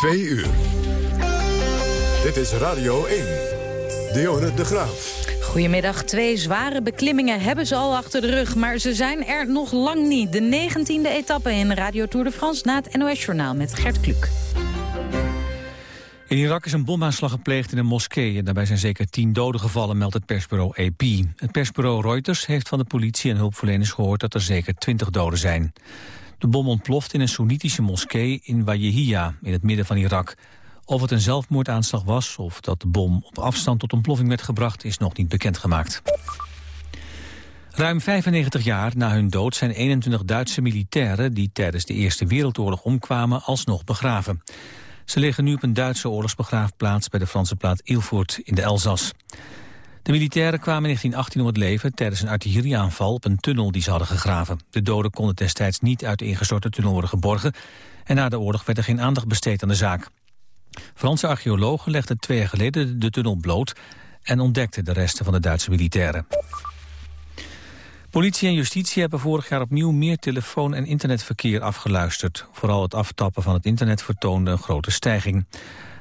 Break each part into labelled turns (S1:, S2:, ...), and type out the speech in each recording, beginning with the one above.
S1: Twee uur. Dit is Radio 1. Dionne de Graaf.
S2: Goedemiddag. Twee zware beklimmingen hebben ze al achter de rug... maar ze zijn er nog lang niet. De 19e etappe in Radio Tour de France na het NOS-journaal met Gert Kluk.
S3: In Irak is een bomaanslag gepleegd in een moskee... en daarbij zijn zeker tien doden gevallen, meldt het persbureau AP. Het persbureau Reuters heeft van de politie en hulpverleners gehoord... dat er zeker twintig doden zijn. De bom ontploft in een Soenitische moskee in Wajehia, in het midden van Irak. Of het een zelfmoordaanslag was of dat de bom op afstand tot ontploffing werd gebracht... is nog niet bekendgemaakt. Ruim 95 jaar na hun dood zijn 21 Duitse militairen... die tijdens de Eerste Wereldoorlog omkwamen, alsnog begraven. Ze liggen nu op een Duitse oorlogsbegraafplaats... bij de Franse plaat Ilfurt in de Elzas. De militairen kwamen in 1918 om het leven tijdens een artillerieaanval op een tunnel die ze hadden gegraven. De doden konden destijds niet uit de ingestorte tunnel worden geborgen en na de oorlog werd er geen aandacht besteed aan de zaak. Franse archeologen legden twee jaar geleden de tunnel bloot en ontdekten de resten van de Duitse militairen. Politie en justitie hebben vorig jaar opnieuw meer telefoon- en internetverkeer afgeluisterd. Vooral het aftappen van het internet vertoonde een grote stijging.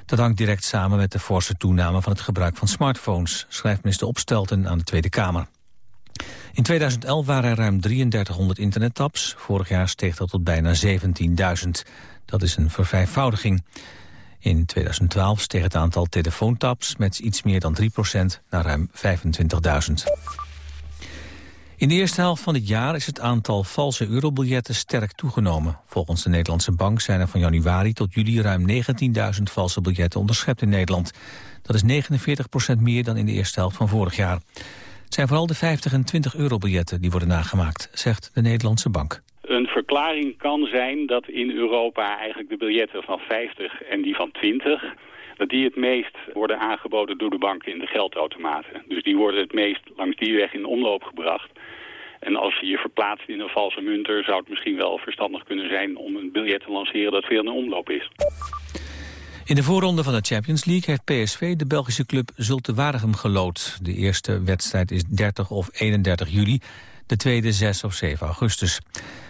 S3: Dat hangt direct samen met de forse toename van het gebruik van smartphones, schrijft minister Opstelten aan de Tweede Kamer. In 2011 waren er ruim 3300 internettabs. Vorig jaar steeg dat tot bijna 17.000. Dat is een vervijfvoudiging. In 2012 steeg het aantal telefoontabs met iets meer dan 3% naar ruim 25.000. In de eerste helft van dit jaar is het aantal valse eurobiljetten sterk toegenomen. Volgens de Nederlandse Bank zijn er van januari tot juli ruim 19.000 valse biljetten onderschept in Nederland. Dat is 49% meer dan in de eerste helft van vorig jaar. Het zijn vooral de 50 en 20 eurobiljetten die worden nagemaakt, zegt de Nederlandse Bank.
S4: Een verklaring kan zijn dat in Europa eigenlijk de biljetten van 50 en die van 20 dat die het meest worden aangeboden door de banken in de geldautomaten. Dus die worden het meest langs die weg in omloop gebracht. En als je je verplaatst in een valse munter... zou het misschien wel verstandig kunnen zijn om een biljet te lanceren dat veel in omloop is.
S3: In de voorronde van de Champions League heeft PSV de Belgische club Zulte Waregem gelood. De eerste wedstrijd is 30 of 31 juli, de tweede 6 of 7 augustus.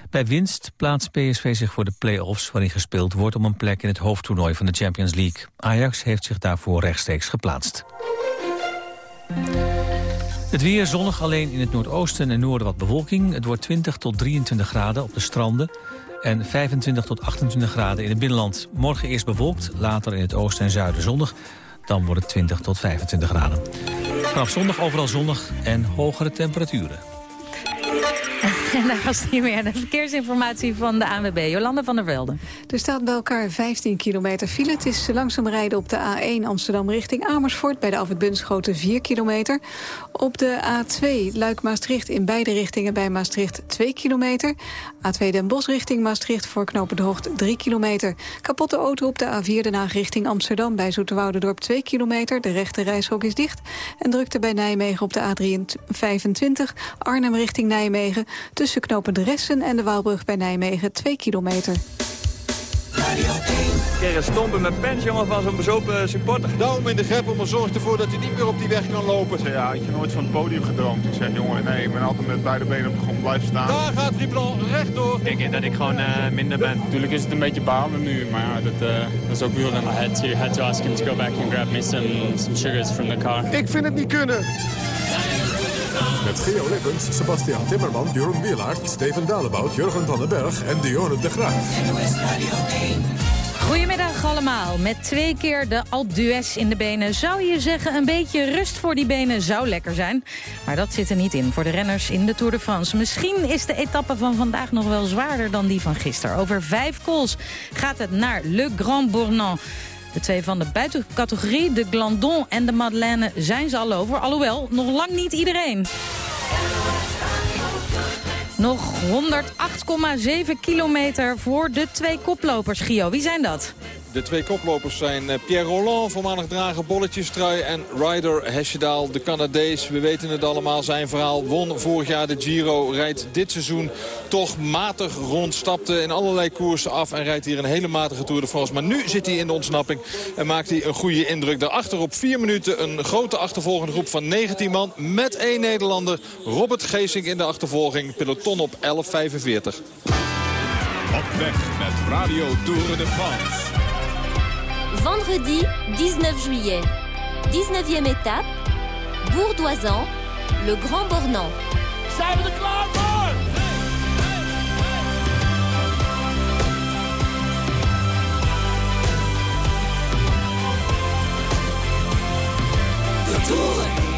S3: Bij winst plaatst PSV zich voor de play-offs waarin gespeeld wordt om een plek in het hoofdtoernooi van de Champions League. Ajax heeft zich daarvoor rechtstreeks geplaatst. Het weer zonnig, alleen in het noordoosten en noorden wat bewolking. Het wordt 20 tot 23 graden op de stranden en 25 tot 28 graden in het binnenland. Morgen eerst bewolkt, later in het oosten en zuiden zonnig. Dan wordt het 20 tot 25 graden. Vanaf zondag overal zonnig en hogere temperaturen.
S2: En daar was hij weer de verkeersinformatie van de ANWB, Jolande van der Velde.
S5: Er staat bij elkaar 15 kilometer file. Het is langzaam rijden op de A1 Amsterdam richting Amersfoort... bij de Afwit Bunschoten 4 kilometer. Op de A2 Luik-Maastricht in beide richtingen bij Maastricht 2 kilometer. A2 Den Bosch richting Maastricht voor knopen Hoogte 3 kilometer. Kapotte auto op de A4 Den Haag richting Amsterdam bij Zoeterwoudendorp 2 kilometer. De rechte reishok is dicht. En drukte bij Nijmegen op de A325 Arnhem richting Nijmegen... tussen knopen Ressen en de Waalbrug bij Nijmegen 2 kilometer.
S6: Kerry stompen met pens, jongen, van zo'n bezopen supporter.
S7: Duim in de greppel, maar zorgt ervoor dat hij niet meer op die weg kan lopen.
S8: Ja, had je nooit van het podium gedroomd? Ik zeg, jongen, nee, ik ben altijd met beide benen op de grond blijven staan.
S7: Daar gaat Riblon rechtdoor.
S9: Ik denk dat ik gewoon uh, minder ben.
S10: Natuurlijk is het een beetje balen nu, maar ja, dat, uh, dat is ook wielrennen.
S9: I had to, had to ask him to go back and grab me some, some sugars from the car.
S7: Ik vind het niet kunnen.
S1: Met Geo Lippens, Sebastian Timmerman, Jeroen Wielaert, Steven Dalebout, Jurgen van den Berg en Dionne de Graaf.
S2: Goedemiddag allemaal. Met twee keer de Alpe in de benen zou je zeggen... een beetje rust voor die benen zou lekker zijn. Maar dat zit er niet in voor de renners in de Tour de France. Misschien is de etappe van vandaag nog wel zwaarder dan die van gisteren. Over vijf kools gaat het naar Le Grand Bournon. De twee van de buitencategorie, de Glandon en de Madeleine, zijn ze al over. Alhoewel, nog lang niet iedereen. Nog 108,7 kilometer voor de twee koplopers, Gio. Wie zijn dat?
S7: De twee koplopers zijn eh, Pierre Roland, voormalig drager bolletjestrui... en Ryder Hesjedaal, de Canadees. We weten het allemaal, zijn verhaal. Won vorig jaar de Giro, rijdt dit seizoen toch matig rond. Stapte in allerlei koersen af en rijdt hier een hele matige Tour de France. Maar nu zit hij in de ontsnapping en maakt hij een goede indruk. Daarachter op vier minuten een grote achtervolgende groep van 19 man... met één Nederlander, Robert Geesink in de achtervolging. Peloton op 11.45.
S11: Op weg met Radio Tour de France. Vendredi 19 juillet. 19e étape, Bourdoisan, le Grand Bornand.
S12: Tour.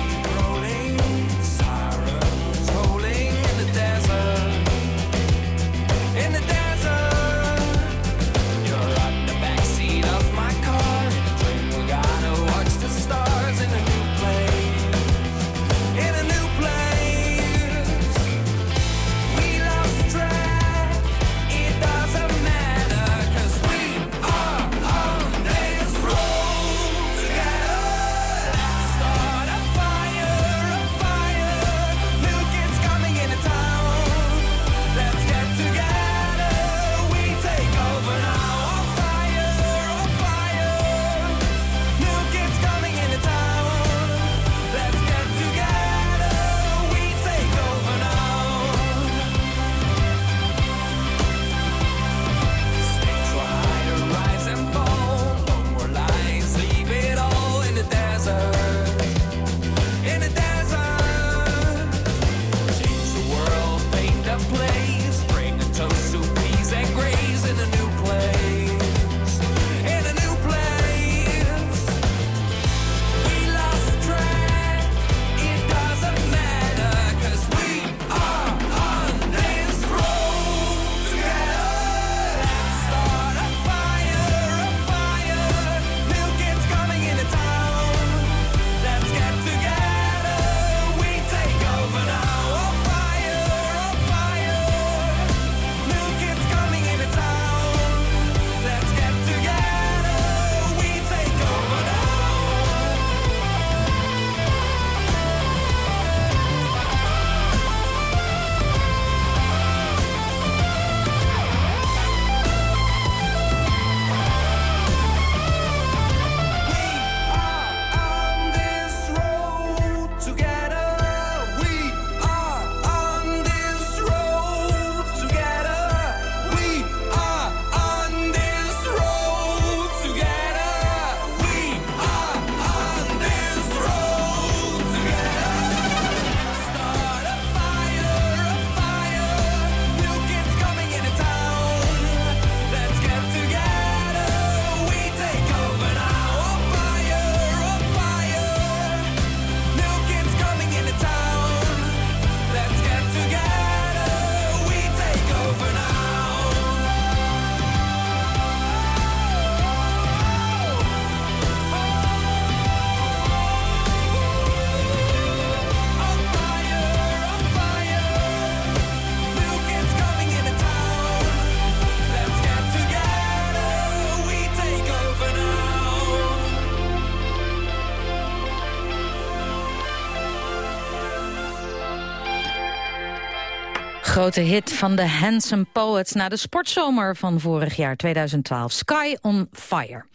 S2: Grote hit van de Handsome Poets na de sportzomer van vorig jaar 2012. Sky on Fire.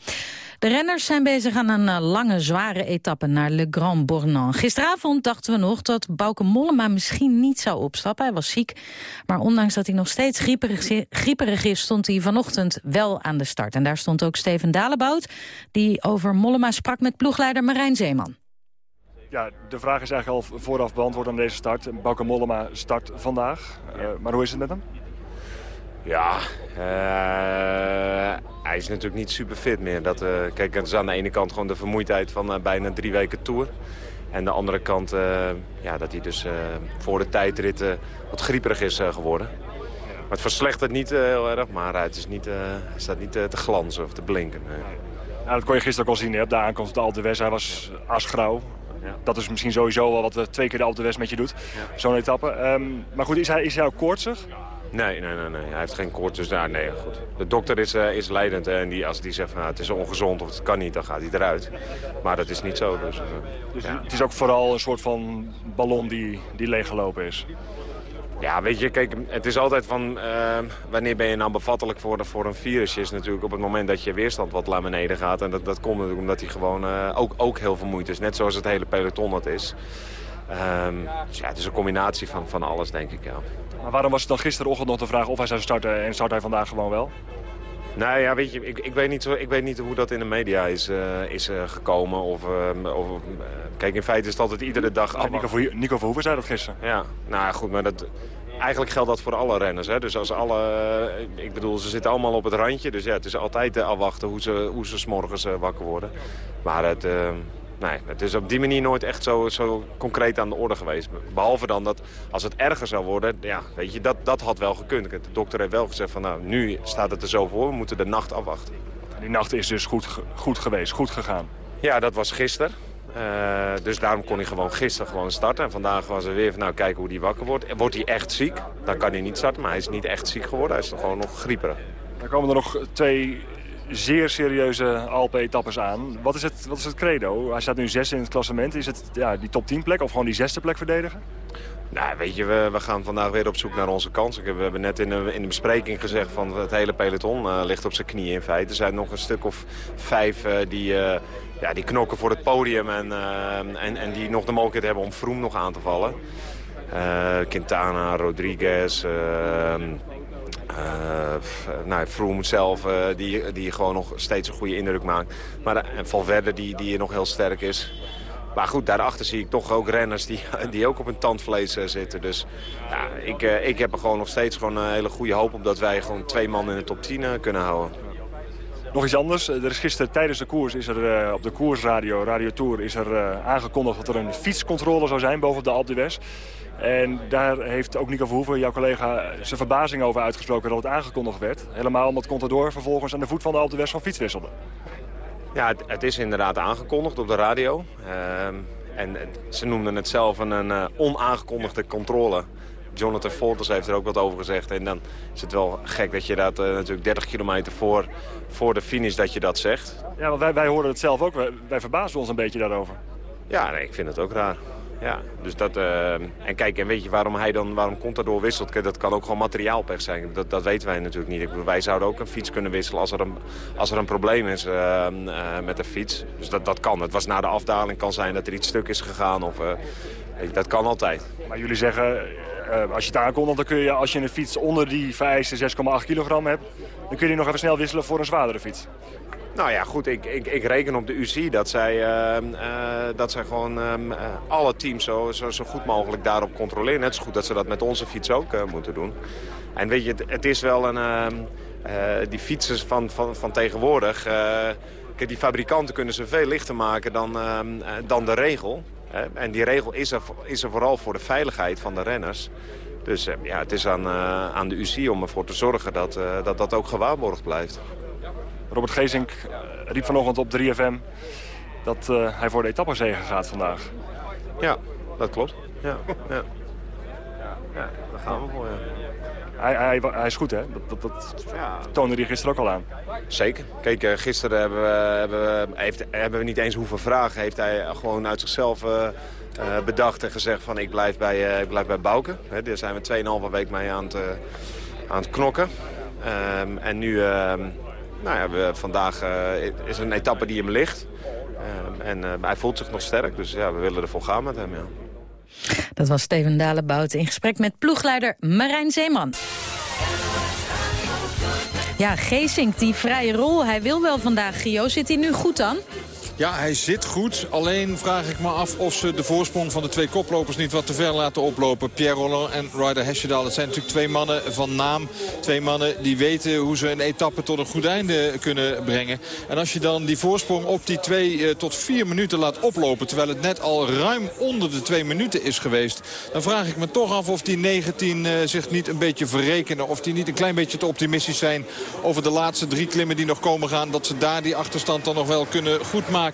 S2: De renners zijn bezig aan een eh, lange, zware etappe naar Le Grand Bornand. Gisteravond dachten we nog dat Bauke Mollema misschien niet zou opstappen. Hij was ziek, maar ondanks dat hij nog steeds grieperig, grieperig is... stond hij vanochtend wel aan de start. En daar stond ook Steven Dalebout, die over Mollema sprak met ploegleider Marijn Zeeman.
S13: Ja, de vraag is eigenlijk al vooraf beantwoord aan deze start. Bauke Mollema start vandaag. Uh, maar hoe is het met hem?
S14: Ja, uh, hij is natuurlijk niet super fit meer. Dat, uh, kijk, het is aan de ene kant gewoon de vermoeidheid van bijna drie weken tour. En de andere kant ja, dat hij dus voor de tijdritten wat grieperig is geworden. Maar het verslechtert niet heel erg, maar het is niet, hij staat niet te glanzen of te blinken.
S13: Dat kon je gisteren ook al zien op de aankomst de Alpe Hij was asgrauw. Dat is misschien sowieso wel wat twee keer de Alpe met je doet. Zo'n etappe. Ehm, maar goed, is hij, is hij ook koortsig?
S14: Nee, nee, nee, nee, hij heeft geen koorts. Dus daar, nee, goed. De dokter is, uh, is leidend. en die, als die zegt van, nou, het is ongezond of het kan niet, dan gaat hij eruit. Maar dat is niet zo. Dus, uh,
S13: dus het is ook vooral een soort van ballon die, die leeggelopen is?
S14: Ja, weet je, kijk, het is altijd van... Uh, wanneer ben je nou bevattelijk voor, voor een virus? Is natuurlijk op het moment dat je weerstand wat naar beneden gaat. En dat, dat komt natuurlijk omdat hij gewoon uh, ook, ook heel vermoeid is. Net zoals het hele peloton dat is. Um, dus ja, het is een combinatie van, van alles, denk ik.
S13: Maar waarom was het dan gisterochtend nog de vraag of hij zou starten en start hij vandaag gewoon wel?
S14: Nou ja, weet je, ik, ik, weet, niet zo, ik weet niet hoe dat in de media is, uh, is uh, gekomen. Of, uh, of kijk, in feite is het altijd iedere dag...
S13: Ja, Nico, Nico Verhoeven zei dat gisteren.
S14: Ja, nou goed, maar dat, eigenlijk geldt dat voor alle renners. Hè? Dus als alle, ik bedoel, ze zitten allemaal op het randje. Dus ja, het is altijd afwachten hoe ze, hoe ze s'morgens wakker worden. Maar het, Nee, het is op die manier nooit echt zo, zo concreet aan de orde geweest. Behalve dan dat als het erger zou worden, ja, weet je, dat, dat had wel gekund. De dokter heeft wel gezegd van nou, nu staat het er zo voor, we moeten de nacht afwachten.
S13: Die nacht is dus goed, goed geweest, goed gegaan?
S14: Ja, dat was gisteren. Uh, dus daarom kon hij gewoon gisteren gewoon starten. En vandaag was er weer van nou kijken hoe hij wakker wordt. Wordt hij echt ziek, dan kan hij niet starten. Maar hij is niet echt ziek geworden, hij is gewoon nog grieperig.
S13: Dan komen er nog twee zeer serieuze Alpe-etappes aan. Wat is, het, wat is het credo? Hij staat nu zes in het klassement. Is het ja, die top 10 plek of gewoon die zesde plek verdedigen?
S14: Nou, weet je, we, we gaan vandaag weer op zoek naar onze kans. We hebben net in de, in de bespreking gezegd van het hele peloton uh, ligt op zijn knieën in feite. Er zijn nog een stuk of vijf uh, die, uh, ja, die knokken voor het podium en, en, en die nog de mogelijkheid hebben om Vroom nog aan te vallen. Quintana, Rodriguez, uh, nou, Froome zelf, uh, die, die gewoon nog steeds een goede indruk maakt. Maar uh, Valverde, die, die nog heel sterk is. Maar goed, daarachter zie ik toch ook renners die, die ook op hun tandvlees zitten. Dus ja, ik, ik heb er gewoon nog steeds gewoon een hele goede hoop op... dat wij gewoon twee man in de top 10 kunnen houden.
S13: Nog iets anders. Er is gisteren tijdens de koers is er, op de koersradio, Radio Tour... is er aangekondigd dat er een fietscontrole zou zijn boven de Alpe d'Huez. En daar heeft ook Nico Verhoeven, jouw collega, zijn verbazing over uitgesproken dat het aangekondigd werd. Helemaal omdat Contador vervolgens aan de voet van de Alpe West van fiets wisselde.
S14: Ja, het, het, is inderdaad aangekondigd op de radio. Uh, en ze noemden het zelf een, een uh, onaangekondigde controle. Jonathan Folters heeft er ook wat over gezegd. En dan is het wel gek dat je dat uh, natuurlijk 30 kilometer voor, voor de finish dat je dat zegt.
S13: Ja, want wij, wij hoorden het zelf ook. Wij, wij verbazen ons een beetje daarover.
S14: Ja, nee, ik vind het ook raar. Ja, dus dat... Uh, en kijk, en weet je waarom hij dan, waarom Contador wisselt? Dat kan ook gewoon materiaalpech zijn. Dat, dat weten wij natuurlijk niet. Ik bedoel, wij zouden ook een fiets kunnen wisselen als er een, als er een probleem is uh, uh, met de fiets. Dus dat, dat kan. Het was na de afdaling, kan zijn dat er iets stuk is gegaan. Of, dat kan altijd.
S13: Maar jullie zeggen, als je het aankondigt, dan kun je als je een fiets onder die vereiste 6,8 kilogram hebt... dan kun je nog even snel wisselen voor een zwaardere fiets.
S14: Nou ja, goed, ik, ik, ik reken op de UCI dat zij, uh, uh, dat zij gewoon uh, alle teams zo, zo, zo, goed mogelijk daarop controleren. Net zo goed dat ze dat met onze fiets ook moeten doen. En weet je, het, is wel een... Ehm, die fietsers van, van, van tegenwoordig... die fabrikanten kunnen ze veel lichter maken dan, ehm, dan de regel. en die regel is er, is er vooral voor de veiligheid van de renners. Dus ja, het is aan, aan de UCI om ervoor te zorgen dat, dat dat ook gewaarborgd blijft.
S13: Robert Gezink eh, riep vanochtend op 3FM dat uh, hij voor de etappezegen gaat vandaag.
S14: Ja, dat klopt. Ja, ja. ja daar gaan we voor, ja.
S13: Hij, hij, hij, is goed, hè? Dat, dat, toonde hij gisteren ook al aan.
S14: Zeker. Kijk, uh, gisteren hebben we, hebben, we, heeft, hebben we niet eens hoeven vragen. Heeft hij gewoon uit zichzelf uh, uh, bedacht en gezegd van ik blijf bij, ik blijf bij Bouke. Hè, daar zijn we 2,5 week mee aan het, aan het knokken. Um, en nu ehm, nou ja, we, vandaag uh, is een etappe die hem ligt. Uh, en uh, hij voelt zich nog sterk, dus ja, we willen ervoor gaan met hem. Ja.
S2: Dat was Steven Dalebout in gesprek met ploegleider Marijn Zeeman. Ja, Geesink, die vrije rol, hij wil wel vandaag. Gio, zit hij nu goed dan?
S15: Ja, hij zit goed. Alleen vraag ik me af of ze de voorsprong van de twee koplopers niet wat te ver laten oplopen. Pierre Roland en Ryder Hesjedal. Het zijn natuurlijk twee mannen van naam. Twee mannen die weten hoe ze een etappe tot een goed einde kunnen brengen. En als je dan die voorsprong op die twee eh, tot vier minuten laat oplopen... terwijl het net al ruim onder de twee minuten is geweest... dan vraag ik me toch af of die 19 eh, zich niet een beetje verrekenen. Of die niet een klein beetje te optimistisch zijn over de laatste drie klimmen die nog komen gaan. Dat ze daar die achterstand dan nog wel kunnen goedmaken.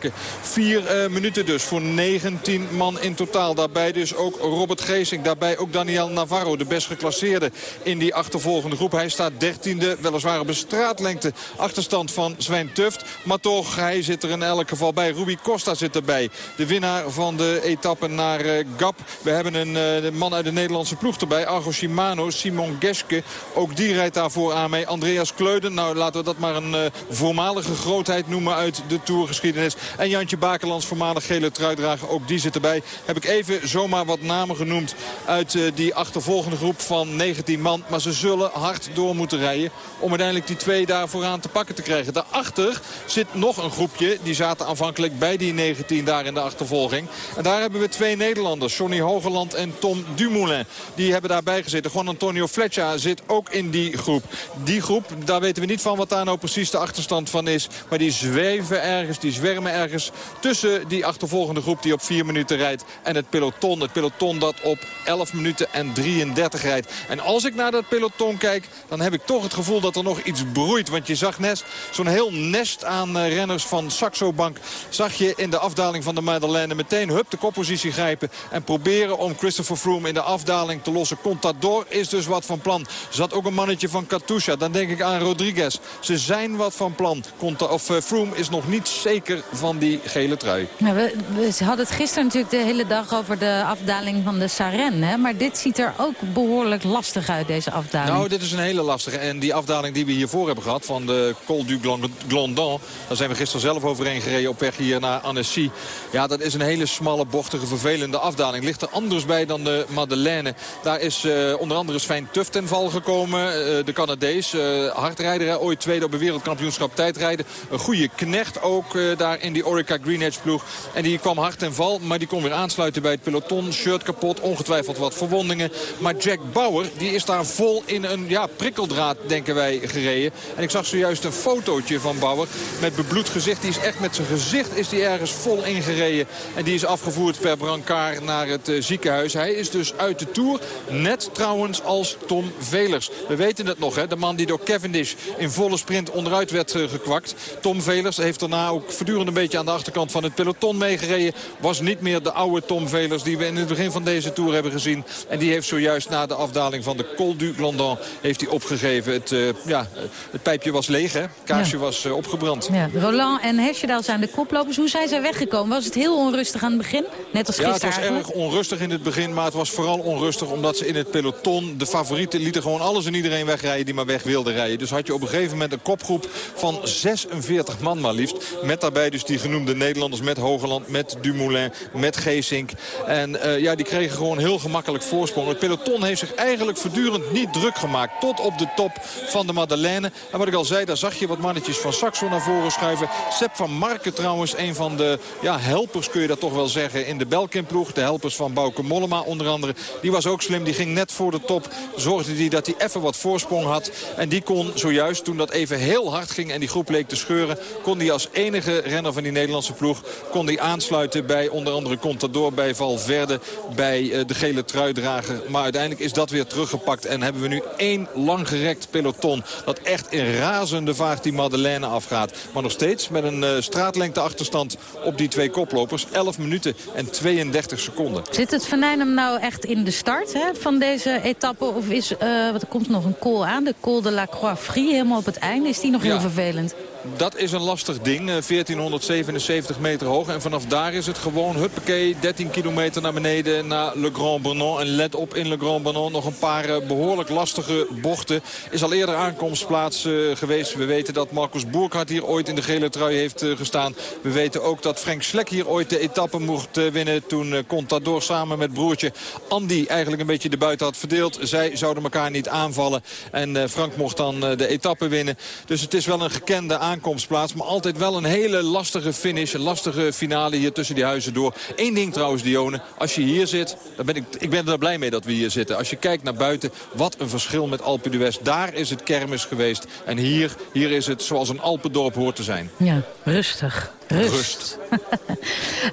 S15: Vier uh, minuten dus voor 19 man in totaal. Daarbij dus ook Robert Geesink. Daarbij ook Daniel Navarro, de best geclasseerde in die achtervolgende groep. Hij staat dertiende, weliswaar op een straatlengte achterstand van Sven Tuft. Maar toch, hij zit er in elk geval bij. Ruby Costa zit erbij. De winnaar van de etappe naar uh, Gap. We hebben een uh, man uit de Nederlandse ploeg erbij. Argo Shimano, Simon Geske. Ook die rijdt daarvoor aan mee. Andreas Kleuden. Nou, laten we dat maar een voormalige grootheid noemen uit de tourgeschiedenis. En Jantje Bakelands, voormalig gele truidrager, ook die zit erbij. Heb ik even zomaar wat namen genoemd uit uh, die achtervolgende groep van 19 man. Maar ze zullen hard door moeten rijden om uiteindelijk die twee daar vooraan te pakken te krijgen. Daarachter zit nog een groepje. Die zaten aanvankelijk bij die 19 daar in de achtervolging. En daar hebben we twee Nederlanders. Johnny Hogeland en Tom Dumoulin. Die hebben daarbij gezeten. Juan Antonio Fletcher zit ook in die groep. Die groep, daar weten we niet van wat daar nou precies de achterstand van is. Maar die zweven ergens, die zwermen ergens tussen die achtervolgende groep die op 4 minuten rijdt. En het peloton. Het peloton dat op 11 minuten en 33 rijdt. En als ik naar dat peloton kijk, dan heb ik toch het gevoel dat er nog iets broeit. Want je zag net zo'n heel nest aan uh, renners van Saxo Bank. Zag je in de afdaling van de Madeleine meteen hup de koppositie grijpen. En proberen om Christopher Froome in de afdaling te lossen. Contador is dus wat van plan. Zat ook een mannetje van Katusha. Dan denk ik aan Rodriguez. Ze zijn wat van plan. Conta of uh, Froome is nog niet zeker van die gele trui.
S2: Ja, we, we, hadden het gisteren natuurlijk de hele dag over de afdaling van de Saren. Hè? Maar dit ziet er ook behoorlijk lastig uit, deze afdaling.
S15: Nou, dit is een hele lastige. En die afdaling die we hiervoor hebben gehad van de Col du Glondon. Daar zijn we gisteren zelf overheen gereden op weg hier naar Annecy. Ja, dat is een hele smalle, bochtige, vervelende afdaling. Ligt er anders bij dan de Madeleine. Daar is uh, onder andere Sven Tuft ten val gekomen. Uh, de Canadees, uh, hardrijder. Ooit tweede op een wereldkampioenschap tijdrijden. Een goede knecht ook daar in die Orica Green Edge ploeg. En die kwam hard ten val, maar die kon weer aansluiten bij het peloton. Shirt kapot, ongetwijfeld wat verwondingen. Maar Jack Bauer, die is daar vol in een ja, prikkeldraad, denken wij, gereden. En ik zag zojuist een fotootje van Bauer met bebloed gezicht. Die is echt met zijn gezicht is die ergens vol ingereden. En die is afgevoerd per brancard naar het uh, ziekenhuis. Hij is dus uit de Tour. Net trouwens als Tom Velers. We weten het nog, hè? de man die door Cavendish in volle sprint onderuit werd uh, gekwakt. Tom Velers heeft daarna ook voortdurend een beetje aan de achterkant van het peloton meegereden. Was niet meer de oude Tom Velers die we in het begin van deze Tour hebben gezien. En die heeft zojuist na de afdaling van de Col du Glondon heeft hij opgegeven. Het, uh, ja, het pijpje was leeg, hè? kaarsje ja. was opgebrand.
S2: Ja. Roland en Hesjedal zijn de koplopers. Hoe zijn zij weggekomen? Was het heel onrustig aan het begin? Net als
S15: ja,
S2: gisteren
S15: het was erg onrustig in het begin. Maar het was vooral onrustig omdat ze in het peloton... de favorieten lieten gewoon alles en iedereen wegrijden die maar weg wilde rijden. Dus had je op een gegeven moment een kopgroep van 46 man maar liefst. Met daarbij dus die genoemde Nederlanders met Hogeland, met Dumoulin, met Geesink. En uh, ja, die kregen gewoon heel gemakkelijk voorsprong. Het peloton heeft zich eigenlijk voortdurend niet druk gemaakt. Tot op de top van de Madeleine. En wat ik al zei, daar zag je wat mannetjes van Saxo naar voren schuiven. Sepp van Marken trouwens, een van de ja, helpers kun je dat toch wel zeggen in de Belkin-ploeg. De helpers van Bouke Mollema onder andere. Die was ook slim, die ging net voor de top. Zorgde die dat hij even wat voorsprong had. En die kon zojuist, toen dat even heel hard ging en die groep leek te scheuren... kon die als enige renner van die Nederlandse ploeg... kon die aansluiten bij onder andere Contador, bij Valverde... bij uh, de gele truidrager. Maar uiteindelijk is dat weer teruggepakt. En hebben we nu één langgerekt peloton... dat echt in razende vaart die Madeleine afgaat. Maar nog steeds met een uh, straatlengte achterstand op die twee koplopers. 11 minuten en 32 seconden.
S2: Zit het venijn hem nou echt in de start hè, van deze etappe? Of is, uh, wat, er komt nog een col aan, de Col de la Croix-Frie, helemaal op het einde. Is die nog heel vervelend?
S15: Dat is een lastig ding, 1477 meter hoog. En vanaf daar is het gewoon, huppakee, 13 kilometer naar beneden naar Le Grand Bonon. En let op in Le Grand Bonon nog een paar behoorlijk lastige bochten. Is al eerder aankomstplaats uh, geweest. We weten dat Marcus Boerkhardt hier ooit in de gele trui heeft gestaan. We weten ook dat Frank Slek hier ooit de etappe mocht winnen. Toen Contador samen met broertje Andy eigenlijk een beetje de buiten had verdeeld. Zij zouden elkaar niet aanvallen. En Frank mocht dan de etappe winnen. Dus het is wel een gekende aankomstplaats. Maar altijd wel een hele lastige finish. Een lastige finale hier tussen die huizen door. Eén ding trouwens, Dione. Als je hier zit, dan ben ik, ik ben er blij mee dat we hier zitten. Als je kijkt naar buiten, wat een verschil met Alpe d'Huez. Daar is het kermis geweest. En hier, hier is het zoals een Alpendorp hoort te zijn.
S2: Ja, rustig. Rust.
S15: Rust.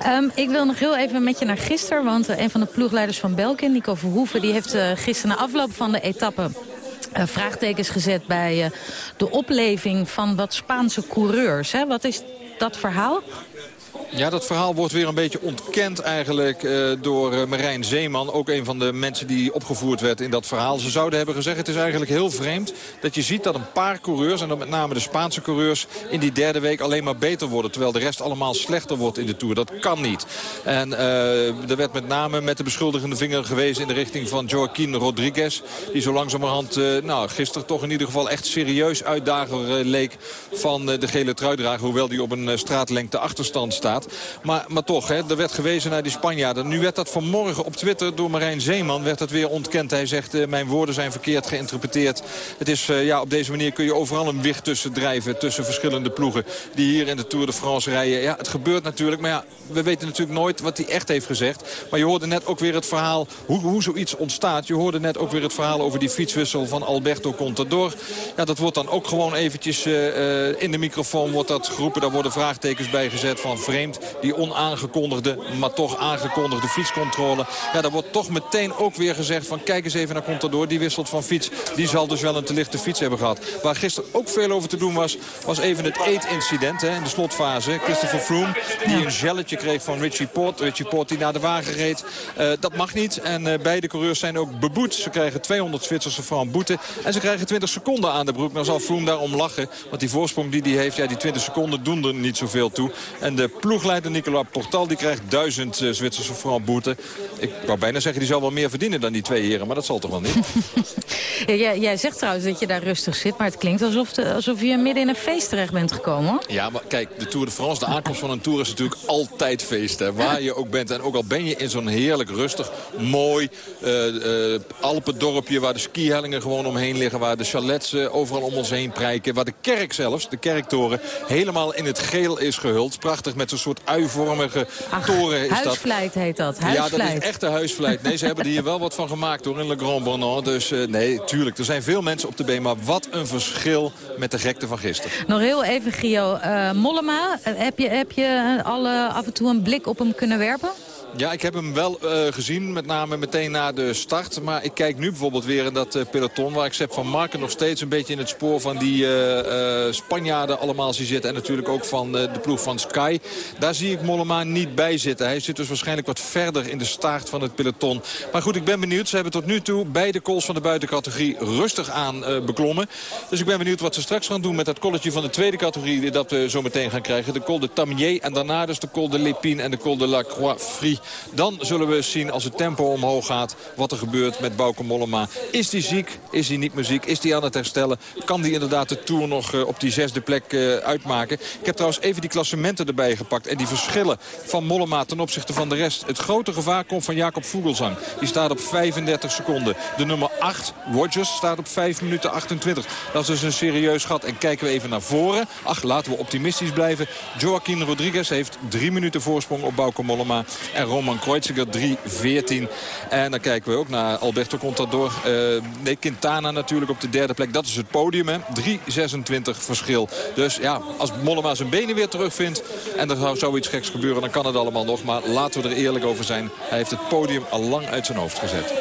S2: um, ik wil nog heel even met je naar gisteren. Want uh, een van de ploegleiders van Belkin, Nico Verhoeven... die heeft uh, gisteren na afloop van de etappe uh, vraagtekens gezet bij uh, de opleving van wat Spaanse coureurs. Hè? Wat is dat verhaal?
S15: Ja, dat verhaal wordt weer een beetje ontkend eigenlijk uh, door uh, Marijn Zeeman. Ook een van de mensen die opgevoerd werd in dat verhaal. Ze zouden hebben gezegd, het is eigenlijk heel vreemd dat je ziet dat een paar coureurs... en dan met name de Spaanse coureurs in die derde week alleen maar beter worden. Terwijl de rest allemaal slechter wordt in de Tour. Dat kan niet. En uh, er werd met name met de beschuldigende vinger gewezen in de richting van Joaquin Rodriguez. Die zo langzamerhand, nou, gisteren toch in ieder geval echt serieus uitdager leek van de gele truidrager. Hoewel die op een straatlengte achterstand staat. Maar, maar toch, hè, er werd gewezen naar die Spanjaarden. Nu werd dat vanmorgen op Twitter door Marijn Zeeman werd dat weer ontkend. Hij zegt, uh, mijn woorden zijn verkeerd geïnterpreteerd. Het is, uh, ja, op deze manier kun je overal een wicht tussen drijven. Tussen verschillende ploegen die hier in de Tour de France rijden. Ja, het gebeurt natuurlijk. Maar ja, we weten natuurlijk nooit wat hij echt heeft gezegd. Maar je hoorde net ook weer het verhaal hoe, hoe zoiets ontstaat. Je hoorde net ook weer het verhaal over die fietswissel van Alberto Contador. Ja, dat wordt dan ook gewoon eventjes uh, in de microfoon wordt dat geroepen. Daar worden vraagtekens bij gezet van vreemd die onaangekondigde, maar toch aangekondigde fietscontrole. Ja, daar wordt toch meteen ook weer gezegd van kijk eens even naar Contador. Die wisselt van fiets. Die zal dus wel een te lichte fiets hebben gehad. Waar gisteren ook veel over te doen was, was even het eetincident hè, in de slotfase. Christopher Froome, die een gelletje kreeg van Richie Port. Richie Port die naar de wagen reed. Uh, dat mag niet. En uh, beide coureurs zijn ook beboet. Ze krijgen 200 Zwitserse frank boete. En ze krijgen 20 seconden aan de broek. Nou zal Froome daarom lachen. Want die voorsprong die hij heeft, ja, die 20 seconden doen er niet zoveel toe. En de ploegleider Nicolas Portal die krijgt duizend uh, Zwitserse frank boete. Ik wou bijna zeggen, die zal wel meer verdienen dan die twee heren. Maar dat zal toch wel niet?
S2: ja, jij, jij, zegt trouwens dat je daar rustig zit. Maar het klinkt alsof, de, alsof je midden in een feest terecht bent gekomen.
S15: Ja, maar kijk, de Tour de France, de aankomst van een Tour is natuurlijk altijd feest. Hè, waar je ook bent. En ook al ben je in zo'n heerlijk, rustig, mooi uh, uh, Alpendorpje... waar de skihellingen gewoon omheen liggen. Waar de chalets overal om ons heen prijken. Waar de kerk zelfs, de kerktoren, helemaal in het geel is gehuld. Prachtig met zo'n soort uivormige toren is
S2: huisvleit
S15: dat.
S2: heet dat,
S15: huisvleit. Ja, dat is echt een huisvleit. Nee, ze hebben er hier wel wat van gemaakt hoor, in Le Grand Bornand. Dus uh, nee, tuurlijk, er zijn veel mensen op de been. Maar wat een verschil met de gekte van gisteren.
S2: Nog heel even, Gio. Uh, Mollema, heb je, heb je alle, af en toe een blik op hem kunnen werpen?
S15: Ja, ik heb hem wel uh, gezien, met name meteen na de start. Maar ik kijk nu bijvoorbeeld weer in dat uh, peloton... waar ik Sepp van Marken nog steeds een beetje in het spoor van die uh, Spanjaarden allemaal zie zitten. En natuurlijk ook van de ploeg van Sky. Daar zie ik Mollema niet bij zitten. Hij zit dus waarschijnlijk wat verder in de staart van het peloton. Maar goed, ik ben benieuwd. Ze hebben tot nu toe beide calls van de buitencategorie rustig aan beklommen. Dus ik ben benieuwd wat ze straks gaan doen met dat colletje van de tweede categorie... dat we zo meteen gaan krijgen. De col de Tamier en daarna dus de col de Lépine en de col de la Croix-Frie. Dan zullen we zien als het tempo omhoog gaat wat er gebeurt met Bauke Mollema. Is hij ziek? Is hij niet meer ziek? Is hij aan het herstellen? Kan hij inderdaad de Tour nog uh, op die zesde plek uh, uitmaken? Ik heb trouwens even die klassementen erbij gepakt. En die verschillen van Mollema ten opzichte van de rest. Het grote gevaar komt van Jacob Vogelsang. Die staat op 35 seconden. De nummer 8, Rogers, staat op 5 minuten 28. Dat is dus een serieus gat. En kijken we even naar voren. Ach, laten we optimistisch blijven. Joaquin Rodriguez heeft 3 minuten voorsprong op Bauke Mollema. En Roman Kreuziger 3-14. En dan kijken we ook naar Alberto Contador. Uh, nee, Quintana natuurlijk op de derde plek. Dat is het podium, hè. 3-26 verschil. Dus ja, als Mollema zijn benen weer terugvindt... en er zou zoiets geks gebeuren, dan kan het allemaal nog. Maar laten we er eerlijk over zijn. Hij heeft het podium al lang uit zijn hoofd gezet.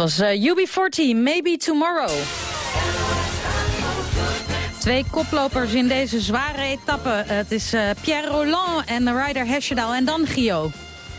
S2: Was uh, UB40, Maybe Tomorrow. Twee koplopers in deze zware etappe. Het is uh, Pierre Roland en de rider Hesjedal en dan Gio.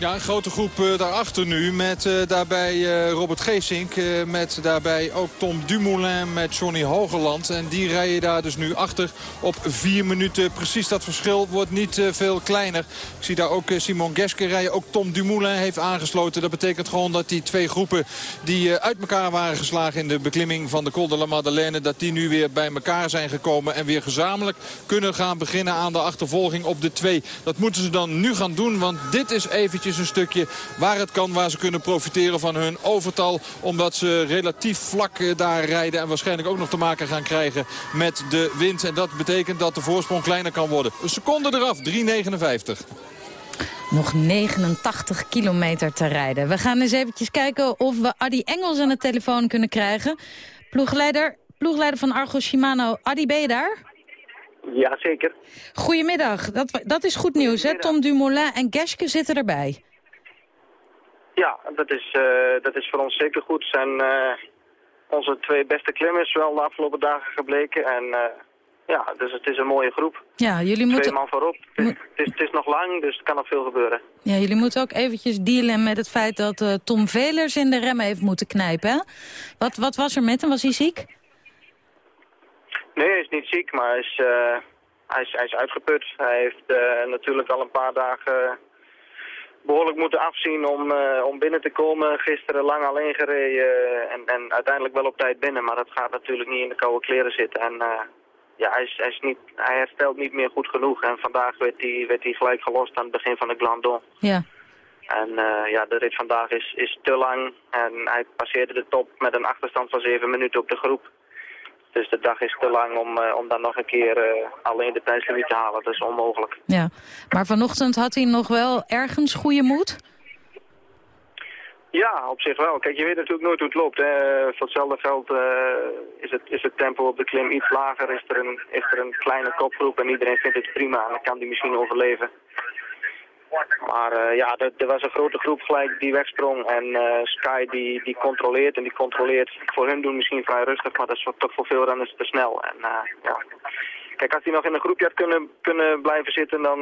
S15: Ja, een grote groep uh, daarachter nu met uh, daarbij uh, Robert Geesink. met daarbij ook Tom Dumoulin met Johnny Hogeland. En die rijden daar dus nu achter op vier minuten. Precies dat verschil wordt niet veel kleiner. Ik zie daar ook Simon Geske rijden. Ook Tom Dumoulin heeft aangesloten. Dat betekent gewoon dat die twee groepen die uit elkaar waren geslagen... in de beklimming van de Col de la Madeleine... dat die nu weer bij elkaar zijn gekomen. En weer gezamenlijk kunnen gaan beginnen aan de achtervolging op de twee. Dat moeten ze dan nu gaan doen, want dit is eventjes een stukje waar het kan, waar ze kunnen profiteren van hun overtal. Omdat ze relatief vlak eh, daar rijden en waarschijnlijk ook nog te maken gaan krijgen met de wind. En dat betekent dat de voorsprong kleiner kan worden. Een seconde eraf, 3,59.
S2: Nog 89 kilometer te rijden. We gaan eens eventjes kijken of we Adi Engels aan de telefoon kunnen krijgen. Ploegleider, ploegleider van Argo Shimano. Adi, ben je daar?
S16: Ja, zeker.
S2: Goedemiddag. Dat, dat is goed nieuws, hè? Tom Dumoulin en Geske zitten erbij.
S16: Ja, dat is, uh, dat is voor ons zeker goed. zijn uh, onze twee beste klimmers wel de afgelopen dagen gebleken. En uh, ja, dus het is een mooie groep.
S2: Ja, jullie moeten...
S16: Twee man voorop. Het is, het, is, het is, nog lang, dus er kan nog veel gebeuren.
S2: Ja, jullie moeten ook eventjes dealen met het feit dat Tom Velers in de remmen heeft moeten knijpen, hè? Wat, wat was er met hem? Was hij ziek?
S16: Nee, hij is niet ziek, maar hij is, uh, hij is, hij is uitgeput. Hij heeft uh, natuurlijk al een paar dagen behoorlijk moeten afzien om, uh, om binnen te komen. Gisteren lang alleen gereden en, en uiteindelijk wel op tijd binnen. Maar dat gaat natuurlijk niet in de koude kleren zitten. En ja, hij, is, hij, is niet, hij herstelt niet meer goed genoeg. En vandaag werd hij, werd hij gelijk gelost aan het begin van de Glandon.
S2: Ja.
S16: En ja, de rit vandaag is, is te lang. En hij passeerde de top met een achterstand van zeven minuten op de groep. Dus de dag is te lang om, uh, om dan nog een keer uh, alleen de tijdslimiet te halen. Dat is onmogelijk.
S2: Ja, maar vanochtend had hij nog wel ergens goede moed?
S16: Ja, op zich wel. Kijk, je weet natuurlijk nooit hoe het loopt. Hè. Voor hetzelfde geld uh, is, het, is het tempo op de klim iets lager. Is er, een, is er een kleine kopgroep en iedereen vindt het prima. En dan kan die misschien overleven. Maar uh, ja, er, was een grote groep gelijk die wegsprong. En uh, Sky die, die controleert en die controleert. Voor hun doen misschien vrij rustig, maar dat is toch voor veel renners te snel. En, uh, ja. Kijk, als hij nog in een groepje had kunnen, kunnen blijven zitten, dan,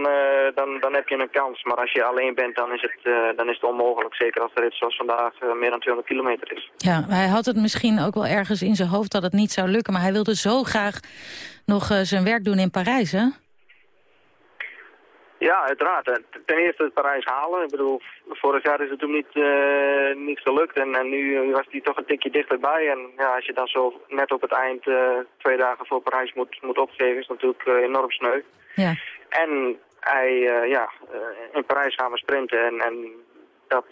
S16: dan, dan heb je een kans. Maar als je alleen bent, dan is het, dan is het onmogelijk. Zeker als de rit zoals vandaag meer dan 200 kilometer is.
S2: Ja, hij had het misschien ook wel ergens in zijn hoofd dat het niet zou lukken. Maar hij wilde zo graag nog zijn werk doen in Parijs, hè?
S16: Ja, uiteraard. Ten eerste het Parijs halen. Ik bedoel, vorig jaar is het toen niet, uh, niet gelukt en, en nu was hij toch een tikje dichterbij. En ja, als je dan zo net op het eind uh, twee dagen voor Parijs moet, moet opgeven, is natuurlijk uh, enorm sneu.
S2: Ja.
S16: En hij, ja, in Parijs gaan we sprinten en, en dat,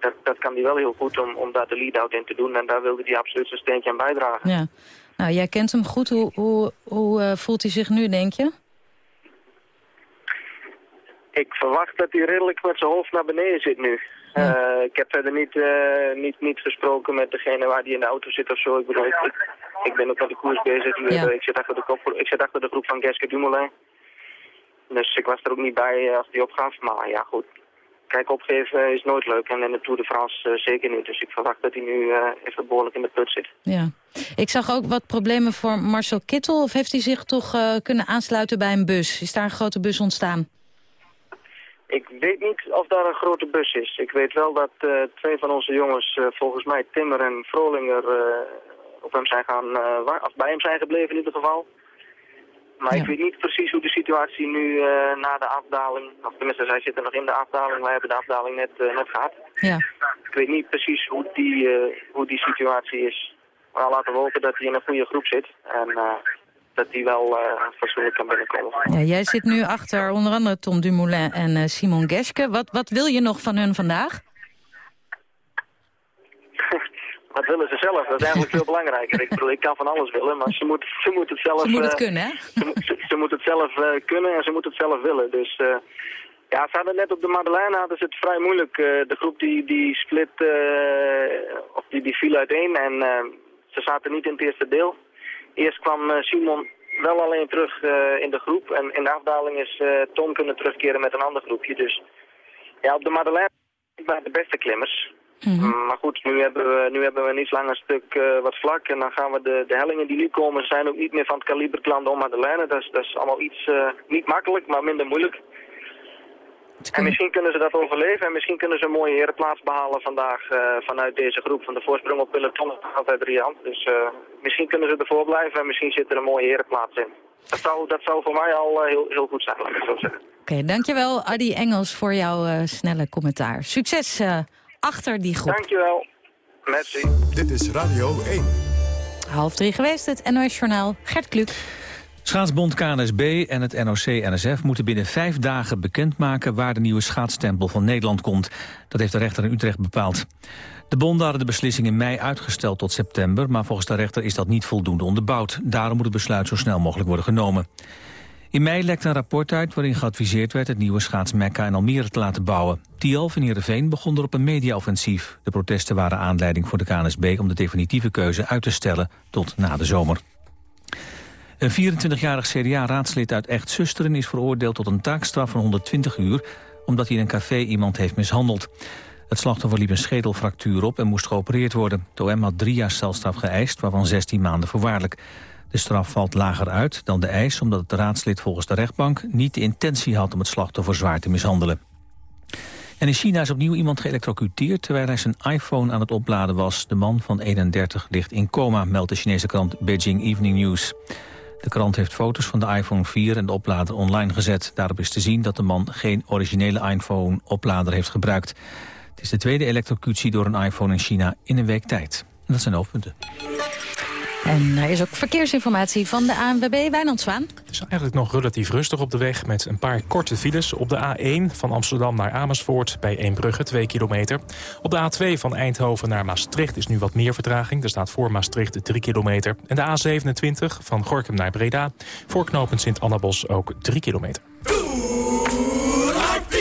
S16: dat, dat kan hij wel heel goed om, om daar de lead-out in te doen. En daar wilde hij absoluut zijn steentje aan bijdragen.
S2: Ja. Nou, jij kent hem goed. Hoe, hoe, hoe voelt hij zich nu, denk je?
S16: Ik verwacht dat hij redelijk met zijn hoofd naar beneden zit nu. Uh, ik heb verder niet, uh, niet, niet gesproken met degene waar die in de auto zit of zo. Ik bedoel, ik, ik ben ook met de koers bezig. Ja. Ik, zit achter de kop, ik zit achter de groep van Geske Dumoulin. Dus ik was er ook niet bij uh, als die opgaf. Maar ja, goed. Kijk, opgeven is nooit leuk. En in de Tour de France zeker niet. Dus ik verwacht dat hij nu even behoorlijk in de put zit.
S2: Ja. Ik zag ook wat problemen voor Marcel Kittel. Of heeft hij zich toch kunnen aansluiten bij een bus? Is daar een grote bus ontstaan?
S16: Ik weet niet of daar een grote bus is. Ik weet wel dat uh, twee van onze jongens, uh, volgens mij Timmer en Vrolinger, uh, op hem zijn gaan, of bij hem zijn gebleven in ieder geval. Maar ja. ik weet niet precies hoe de situatie nu na de afdaling, of tenminste zij zitten nog in de afdaling, wij hebben de afdaling net, net gehad.
S2: Ja.
S16: Ik weet niet precies hoe die, hoe die situatie is. Maar laten we hopen dat hij in een goede groep zit. En dat die wel fatsoenlijk kan binnenkomen.
S2: Ja, jij zit nu achter onder andere Tom Dumoulin en uh, Simon Geske. Wat, wat wil je nog van hun vandaag?
S16: wat willen ze zelf? Dat is eigenlijk veel belangrijker. Ik bedoel, ik kan van alles willen, maar ze moeten ze moet het zelf...
S2: Ze moeten het uh, kunnen, hè?
S16: Ze, ze, ze moeten het zelf kunnen en ze moeten het zelf willen. Dus ja, ze hadden net op de Madeleine hadden ze het vrij moeilijk. de groep die, die split, of die, die viel uiteen en ze zaten niet in het eerste deel. Eerst kwam eh, Simon wel alleen terug eh, in de groep. En in de afdaling is eh, Tom kunnen terugkeren met een ander groepje. Dus ja, op de Madeleine bij de beste klimmers. Mhm. Mm, maar goed, nu hebben, we, nu hebben we een iets langer stuk uh, wat vlak. En dan gaan we de, de hellingen die nu komen zijn ook niet meer van het kaliber Clan Madeleine. Dat is, dat is allemaal iets uh, niet makkelijk, maar minder moeilijk. En misschien kunnen ze dat overleven en misschien kunnen ze een mooie herenplaats behalen vandaag uh, vanuit deze groep van de voorsprong op peloton altijd Riant. Dus uh, misschien kunnen ze ervoor blijven en misschien zit er een mooie herenplaats in. Dat zou, dat zou voor mij al uh, heel, heel goed zijn, laat ik het zo zeggen.
S2: Oké, okay, dankjewel Adi Engels voor jouw snelle commentaar. Succes achter die groep.
S16: Dankjewel. Merci.
S1: Dit is Radio 1.
S2: Half drie geweest, het NOS Journaal. Gert Kluk.
S3: Schaatsbond KNSB en het NOC-NSF moeten binnen vijf dagen bekendmaken waar de nieuwe schaatstempel van Nederland komt. Dat heeft de rechter in Utrecht bepaald. De bonden hadden de beslissing in mei uitgesteld tot september, maar volgens de rechter is dat niet voldoende onderbouwd. Daarom moet het besluit zo snel mogelijk worden genomen. In mei lekte een rapport uit waarin geadviseerd werd het nieuwe schaatsmekka in Almere te laten bouwen. Tialf in Heerenveen begon er op een mediaoffensief. De protesten waren aanleiding voor de KNSB om de definitieve keuze uit te stellen tot na de zomer. Een 24-jarig CDA-raadslid uit Echt Zusteren is veroordeeld tot een taakstraf van 120 uur... omdat hij in een café iemand heeft mishandeld. Het slachtoffer liep een schedelfractuur op en moest geopereerd worden. De had drie jaar celstraf geëist, waarvan 16 maanden voorwaardelijk. De straf valt lager uit dan de eis... omdat het raadslid volgens de rechtbank niet de intentie had... om het slachtoffer zwaar te mishandelen. En in China is opnieuw iemand geëlectrocuteerd... terwijl hij zijn iPhone aan het opladen was. De man van 31 ligt in coma, meldt de Chinese krant Beijing Evening News. De krant heeft foto's van de iPhone 4 en de oplader online gezet. Daarop is te zien dat de man geen originele iPhone-oplader heeft gebruikt. Het is de tweede elektrocutie door een iPhone in China in een week tijd. En dat zijn de hoofdpunten.
S2: En er is ook verkeersinformatie van de ANWB Wijnand Zwaan.
S17: Het is eigenlijk nog relatief rustig op de weg met een paar korte files. Op de A1 van Amsterdam naar Amersfoort bij Eembrugge 2 kilometer. Op de A2 van Eindhoven naar Maastricht is nu wat meer vertraging. Er staat voor Maastricht 3 kilometer. En de A27 van Gorkum naar Breda voor knooppunt Sint-Annabos ook 3 kilometer.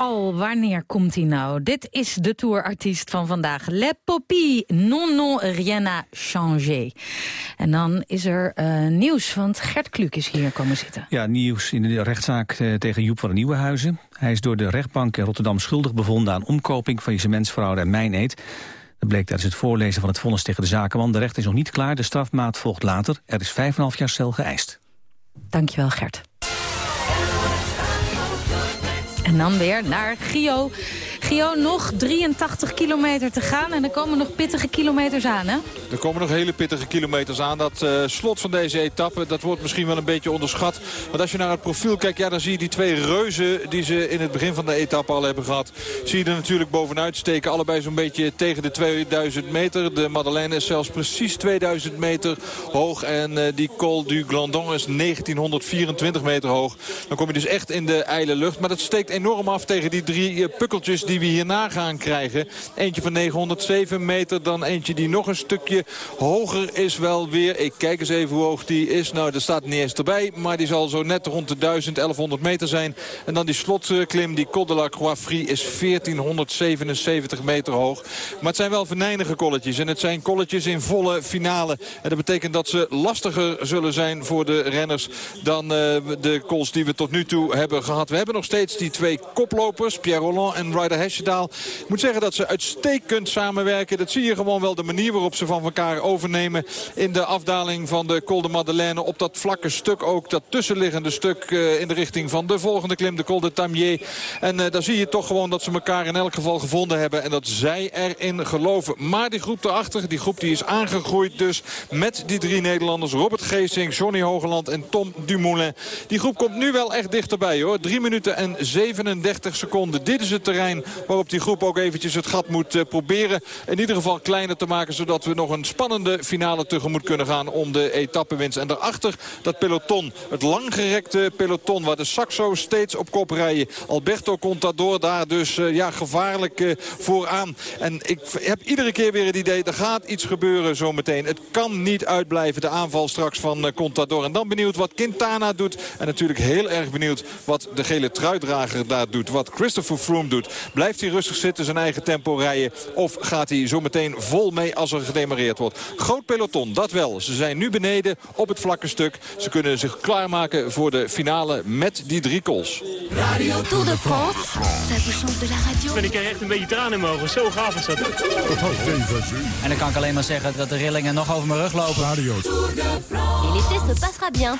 S2: Al, wanneer komt hij nou? Dit is de tourartiest van vandaag. Le Poppy, non non rien n'a changé. En dan is er uh, nieuws, want Gert Kluk is hier komen zitten.
S3: Ja, nieuws in de rechtszaak uh, tegen Joep van de Nieuwenhuizen. Hij is door de rechtbank in Rotterdam schuldig bevonden... aan omkoping, faillissementsfraude en mijneed. Dat bleek tijdens het voorlezen van het vonnis tegen de zakenman. De rechter is nog niet klaar, de strafmaat volgt later. Er is 5,5 jaar cel geëist.
S2: Dankjewel, Gert. En dan weer naar Gio. Gio, nog 83 kilometer te gaan en er komen nog pittige kilometers aan, hè?
S15: Er komen nog hele pittige kilometers aan. Dat uh, slot van deze etappe, dat wordt misschien wel een beetje onderschat. Want als je naar het profiel kijkt, ja, dan zie je die twee reuzen... die ze in het begin van de etappe al hebben gehad. Zie je er natuurlijk bovenuit steken. Allebei zo'n beetje tegen de 2000 meter. De Madeleine is zelfs precies 2000 meter hoog. En uh, die Col du Glandon is 1924 meter hoog. Dan kom je dus echt in de ijle lucht. Maar dat steekt enorm af tegen die drie uh, pukkeltjes die we hierna gaan krijgen. Eentje van 907 meter, dan eentje die nog een stukje hoger is wel weer. Ik kijk eens even hoe hoog die is. Nou, er staat niet eens erbij, maar die zal zo net rond de 1000, 1100 meter zijn. En dan die slotklim, die Col de la Croix-Frie is 1477 meter hoog. Maar het zijn wel venijnige kolletjes en het zijn kolletjes in volle finale. En dat betekent dat ze lastiger zullen zijn voor de renners dan uh, de kols die we tot nu toe hebben gehad. We hebben nog steeds die twee koplopers, Pierre Roland en Ryder Ik moet zeggen dat ze uitstekend samenwerken. Dat zie je gewoon wel de manier waarop ze van elkaar overnemen in de afdaling van de Col de Madeleine. Op dat vlakke stuk ook, dat tussenliggende stuk uh, in de richting van de volgende klim, de Col de Tamier. En uh, daar zie je toch gewoon dat ze elkaar in elk geval gevonden hebben. En dat zij erin geloven. Maar die groep daarachter, die groep die is aangegroeid dus met die drie Nederlanders. Robert Geesing, Johnny Hogeland en Tom Dumoulin. Die groep komt nu wel echt dichterbij hoor. 3 minuten en 37 seconden. Dit is het terrein waarop die groep ook eventjes het gat moet uh, proberen. In ieder geval kleiner te maken zodat we nog een spannende finale tegemoet kunnen gaan om de etappewinst. En daarachter dat peloton, het langgerekte peloton waar de Saxo steeds op kop rijden. Alberto Contador daar dus uh, ja, gevaarlijk uh, vooraan. En ik heb iedere keer weer het idee, er gaat iets gebeuren zometeen. Het kan niet uitblijven, de aanval straks van Contador. En dan benieuwd wat Quintana doet. En natuurlijk heel erg benieuwd wat de gele truidrager daar doet. Wat Christopher Froome doet. Blijft hij rustig zitten, zijn eigen tempo rijden? Of gaat hij zometeen vol mee als er gedemareerd wordt? Groot peloton, dat wel. Ze zijn nu beneden op het vlakke stuk. Ze kunnen zich klaarmaken voor de finale met die drie kools.
S11: Radio Tour de France, ça vous change de la radio.
S9: En ik krijg echt een beetje tranen in mijn ogen. Zo gaaf is dat.
S18: En dan kan ik alleen maar zeggen dat de rillingen nog over mijn rug lopen.
S1: Radio
S11: Tour de France. Et l'été se passera bien.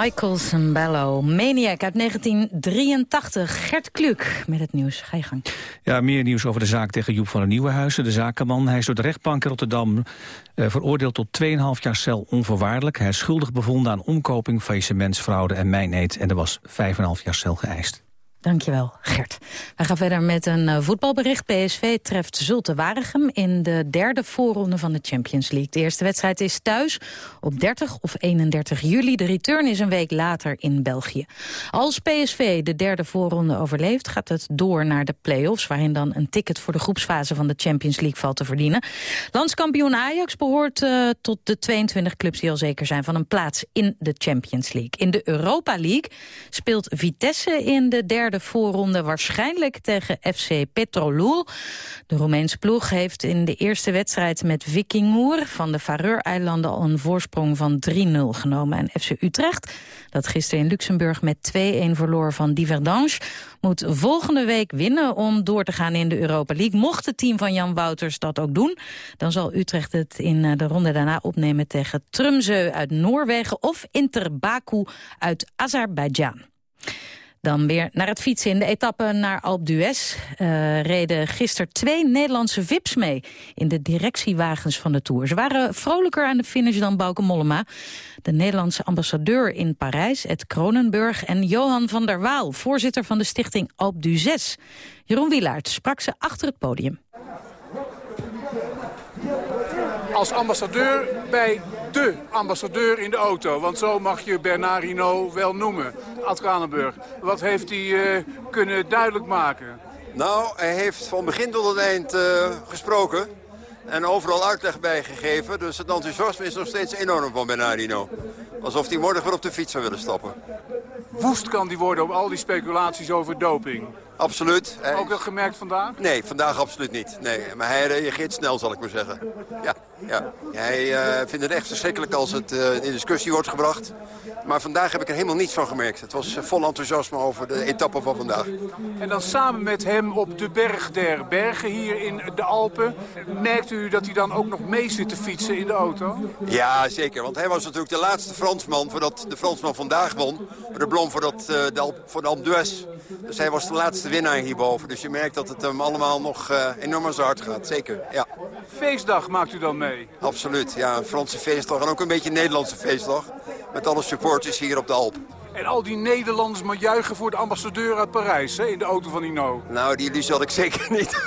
S2: Michael Sambello, Maniac uit 1983. Gert Kluk met het nieuws. Ga je gang.
S3: Ja, meer nieuws over de zaak tegen Joep van der Nieuwenhuizen. De zakenman, hij is door de rechtbank in Rotterdam eh, veroordeeld tot 2,5 jaar cel onvoorwaardelijk. Hij is schuldig bevonden aan omkoping, faillissementsfraude en mijneed. En er was 5,5 jaar cel geëist.
S2: Dankjewel, Gert. We gaan verder met een uh, voetbalbericht. PSV treft Zulte Waregem in de derde voorronde van de Champions League. De eerste wedstrijd is thuis op 30 of 31 juli. De return is een week later in België. Als PSV de derde voorronde overleeft... gaat het door naar de play-offs... waarin dan een ticket voor de groepsfase van de Champions League valt te verdienen. Landskampioen Ajax behoort uh, tot de 22 clubs die al zeker zijn... van een plaats in de Champions League. In de Europa League speelt Vitesse in de derde de voorronde waarschijnlijk tegen FC Petrolul. De Roemeense ploeg heeft in de eerste wedstrijd met Vikingur van de Faroe-eilanden al een voorsprong van 3-0 genomen. En FC Utrecht, dat gisteren in Luxemburg met 2-1 verloor van Diverdange, moet volgende week winnen om door te gaan in de Europa League. Mocht het team van Jan Wouters dat ook doen, dan zal Utrecht het in eh, de ronde daarna opnemen tegen Trumzeu uit Noorwegen of Inter Baku uit Azerbeidzjan. Dan weer naar het fietsen. In de etappe naar Alpe d'Huez uh, reden gisteren twee Nederlandse VIP's mee... in de directiewagens van de Tour. Ze waren vrolijker aan de finish dan Bauke Mollema. De Nederlandse ambassadeur in Parijs, Ed Kronenburg... en Johan van der Waal, voorzitter van de stichting Alpe d'Huez. Jeroen Wielaert sprak ze achter het podium.
S19: Als ambassadeur bij de ambassadeur in de auto. Want zo mag je Bernard Hinault wel noemen. Ad Kranenburg, wat heeft hij uh, kunnen duidelijk maken?
S20: Nou, hij heeft van begin tot het eind uh, gesproken. En overal uitleg bij gegeven. Dus het enthousiasme is nog steeds enorm van Bernard Hinault. Alsof hij morgen weer op de fiets zou willen stappen.
S19: Woest kan die worden op al die speculaties over doping.
S20: Absoluut.
S19: Ook dat gemerkt vandaag?
S20: Nee, vandaag absoluut niet. Nee, maar hij reageert snel, zal ik maar zeggen. Ja, ja. Hij uh, vindt het echt verschrikkelijk als het uh, in discussie wordt gebracht. Maar vandaag heb ik er helemaal niets van gemerkt. Het was vol enthousiasme over de etappe van vandaag.
S19: En dan samen met hem op de Berg der Bergen hier in de Alpen. Merkt u dat hij dan ook nog mee zit te fietsen in de auto?
S20: Ja, zeker. Want hij was natuurlijk de laatste Fransman voordat de Fransman vandaag won. De Blom voor, dat, uh, de Alp, voor de Alpe d'Huez. Dus hij was de laatste winnaar hierboven. Dus je merkt dat het hem allemaal nog uh, enorm aan zijn hart gaat. Zeker, ja.
S19: Feestdag maakt u dan mee?
S20: Absoluut, ja. Een Franse feestdag en ook een beetje een Nederlandse feestdag. Met alle supporters hier op de Alp.
S19: En al die Nederlanders maar juichen voor de ambassadeur uit Parijs, hè, in de auto van Ino.
S20: Nou, die illusie had ik zeker niet.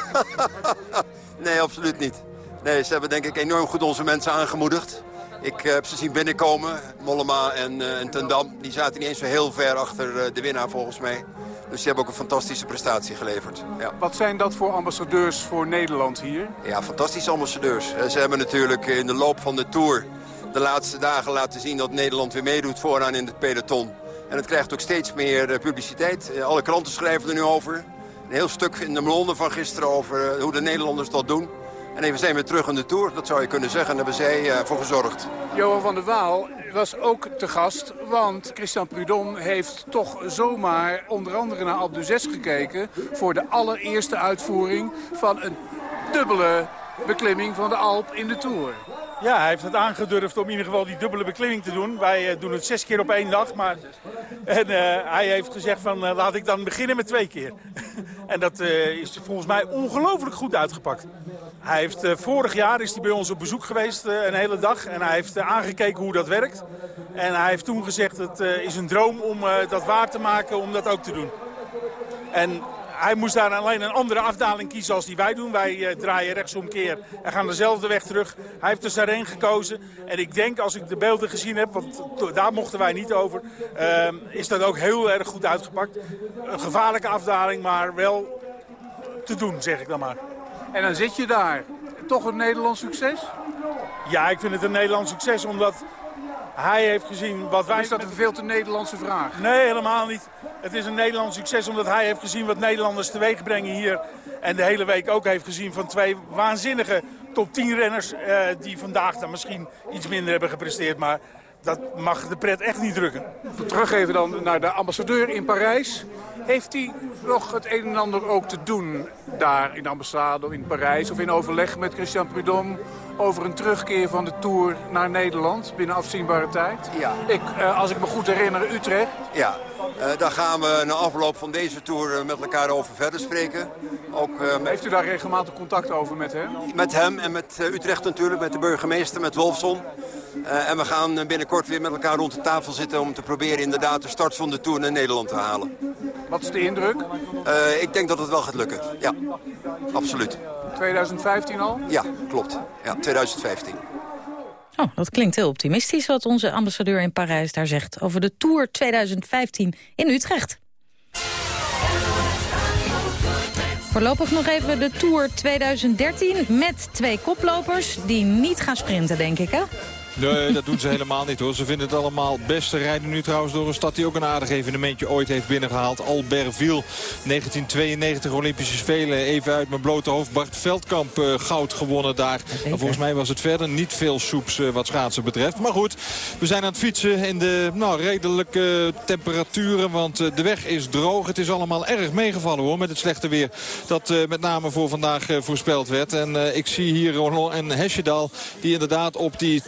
S20: nee, absoluut niet. Nee, ze hebben denk ik enorm goed onze mensen aangemoedigd. Ik heb ze zien binnenkomen, Mollema en, uh, en Tendam. Die zaten niet eens zo heel ver achter uh, de winnaar volgens mij. Dus die hebben ook een fantastische prestatie geleverd. Ja.
S19: Wat zijn dat voor ambassadeurs voor Nederland hier?
S20: Ja, fantastische ambassadeurs. Ze hebben natuurlijk in de loop van de Tour de laatste dagen laten zien dat Nederland weer meedoet vooraan in het peloton. En het krijgt ook steeds meer publiciteit. Alle kranten schrijven er nu over. Een heel stuk in de Londen van gisteren over hoe de Nederlanders dat doen. En even zijn we terug in de Tour, dat zou je kunnen zeggen. En daar hebben zij uh, voor gezorgd.
S19: Johan van der Waal was ook te gast. Want Christian Prudon heeft toch zomaar onder andere naar Alpe d'Huez gekeken... voor de allereerste uitvoering van een dubbele beklimming van de Alp in de Tour.
S21: Ja, hij heeft het aangedurfd om in ieder geval die dubbele beklimming te doen. Wij uh, doen het zes keer op één dag. Maar... En uh, hij heeft gezegd van uh, laat ik dan beginnen met twee keer. en dat is volgens mij ongelooflijk goed uitgepakt. Hij heeft, vorig jaar is hij bij ons op bezoek geweest een hele dag. En hij heeft aangekeken hoe dat werkt. En hij heeft toen gezegd het is een droom om dat waar te maken om dat ook te doen. En hij moest daar alleen een andere afdaling kiezen als die wij doen. Wij uh, draaien rechtsomkeer en gaan dezelfde weg terug. Hij heeft dus daarheen gekozen. En ik denk, als ik de beelden gezien heb, want daar mochten wij niet over... Uh, is dat ook heel erg goed uitgepakt. Een gevaarlijke afdaling, maar wel te doen, zeg ik dan maar.
S19: En dan zit je daar. Toch een Nederlands succes?
S21: Ja, ik vind het een Nederlands succes, omdat... Hij heeft gezien wat wij...
S19: Is dat een veel te Nederlandse vraag?
S21: Nee, helemaal niet. Het is een Nederlands succes omdat hij heeft gezien wat Nederlanders teweeg brengen hier. En de hele week ook heeft gezien van twee waanzinnige top 10 renners... Uh, die vandaag dan misschien iets minder hebben gepresteerd. Maar dat mag de pret echt niet drukken.
S19: Terug even dan naar de ambassadeur in Parijs. Heeft hij nog het een en ander ook te doen daar in de ambassade of in Parijs... of in overleg met Christian Prudhomme over een terugkeer van de Tour naar Nederland binnen afzienbare tijd?
S20: Ja.
S19: Ik, uh, als ik me goed herinner, Utrecht.
S20: Ja, uh, daar gaan we na afloop van deze Tour uh, met elkaar over verder spreken. Ook, met...
S19: Heeft u daar regelmatig contact over met hem?
S20: Met hem en met Utrecht natuurlijk, met de burgemeester, met Wolfson. En we gaan binnenkort weer met elkaar rond de tafel zitten om te proberen inderdaad de start van de Tour naar Nederland te halen.
S19: Wat is de indruk?
S20: ik denk dat het wel gaat lukken, ja. Absoluut.
S19: 2015 al?
S20: Ja, klopt. Ja, 2015.
S2: Oh, dat klinkt heel optimistisch wat onze ambassadeur in Parijs daar zegt... over de Tour 2015 in Utrecht. Voorlopig nog even de Tour 2013 met twee koplopers... die niet gaan sprinten, denk ik, hè?
S15: Nee, dat doen ze helemaal niet hoor. Ze vinden het allemaal best. Ze rijden nu trouwens door een stad die ook een aardig evenementje ooit heeft binnengehaald. Albertville, 1992 Olympische Spelen. Even uit mijn blote hoofd. Bart Veldkamp uh, goud gewonnen daar. Maar volgens mij was het verder niet veel soeps uh, wat schaatsen betreft. Maar goed, we zijn aan het fietsen in de nou, redelijke temperaturen. Want uh, de weg is droog. Het is allemaal erg meegevallen hoor met het slechte weer. Dat met name voor vandaag voorspeld werd. En ik zie hier Roland en Hesjedal die inderdaad op die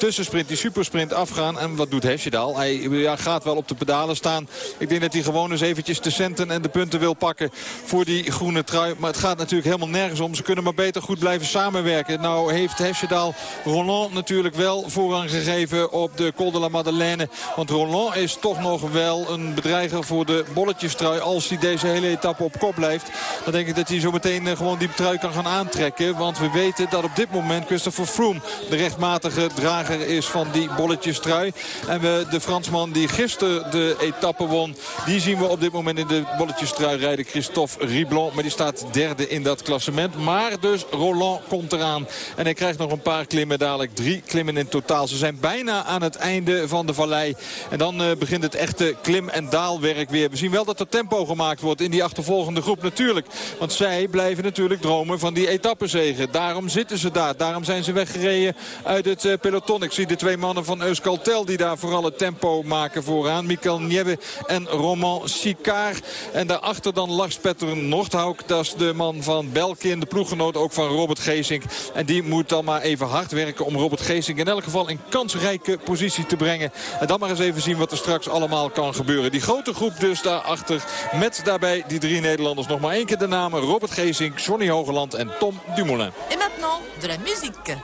S15: die supersprint afgaan. En wat doet Hesjedal? Hij gaat wel op de pedalen staan. Ik denk dat hij gewoon eens eventjes de centen en de punten wil pakken voor die groene trui. Maar het gaat natuurlijk helemaal nergens om. Ze kunnen maar beter goed blijven samenwerken. Nou heeft Hesjedal Roland natuurlijk wel voorrang gegeven op de Col de la Madeleine. Want Roland is toch nog wel een bedreiger voor de bolletjestrui. Als hij deze hele etappe op kop blijft. Dan denk ik dat hij zo meteen eh, gewoon die trui kan gaan aantrekken. Want we weten dat op dit moment Christopher Froome de rechtmatige drager is van die bolletjestrui. En we, de Fransman die gisteren de etappe won, die zien we op dit moment in de bolletjestrui rijden. Christophe Riblon, maar die staat derde in dat klassement. Maar dus Roland komt eraan. En hij krijgt nog een paar klimmen dadelijk. Drie klimmen in totaal. Ze zijn bijna aan het einde van de vallei. En dan uh, begint het echte klim- en daalwerk weer. We zien wel dat er tempo gemaakt wordt in die achtervolgende groep natuurlijk. Want zij blijven natuurlijk dromen van die etappezegen. Daarom zitten ze daar. Daarom zijn ze weggereden uit het uh, peloton. Ik zie de twee mannen van Euskaltel die daar vooral het tempo maken vooraan. Michael Niebbe en Roman Sicard. En daarachter dan Lars Petter Nordhauk. Dat is de man van Belkin, de ploeggenoot ook van Robert Geesink. En die moet dan maar even hard werken om Robert Geesink in elk geval in kansrijke positie te brengen. En dan maar eens even zien wat er straks allemaal kan gebeuren. Die grote groep dus daarachter met daarbij die drie Nederlanders. Nog maar één keer de namen Robert Geesink, Johnny Hogeland en Tom Dumoulin.
S22: En maintenant de musique.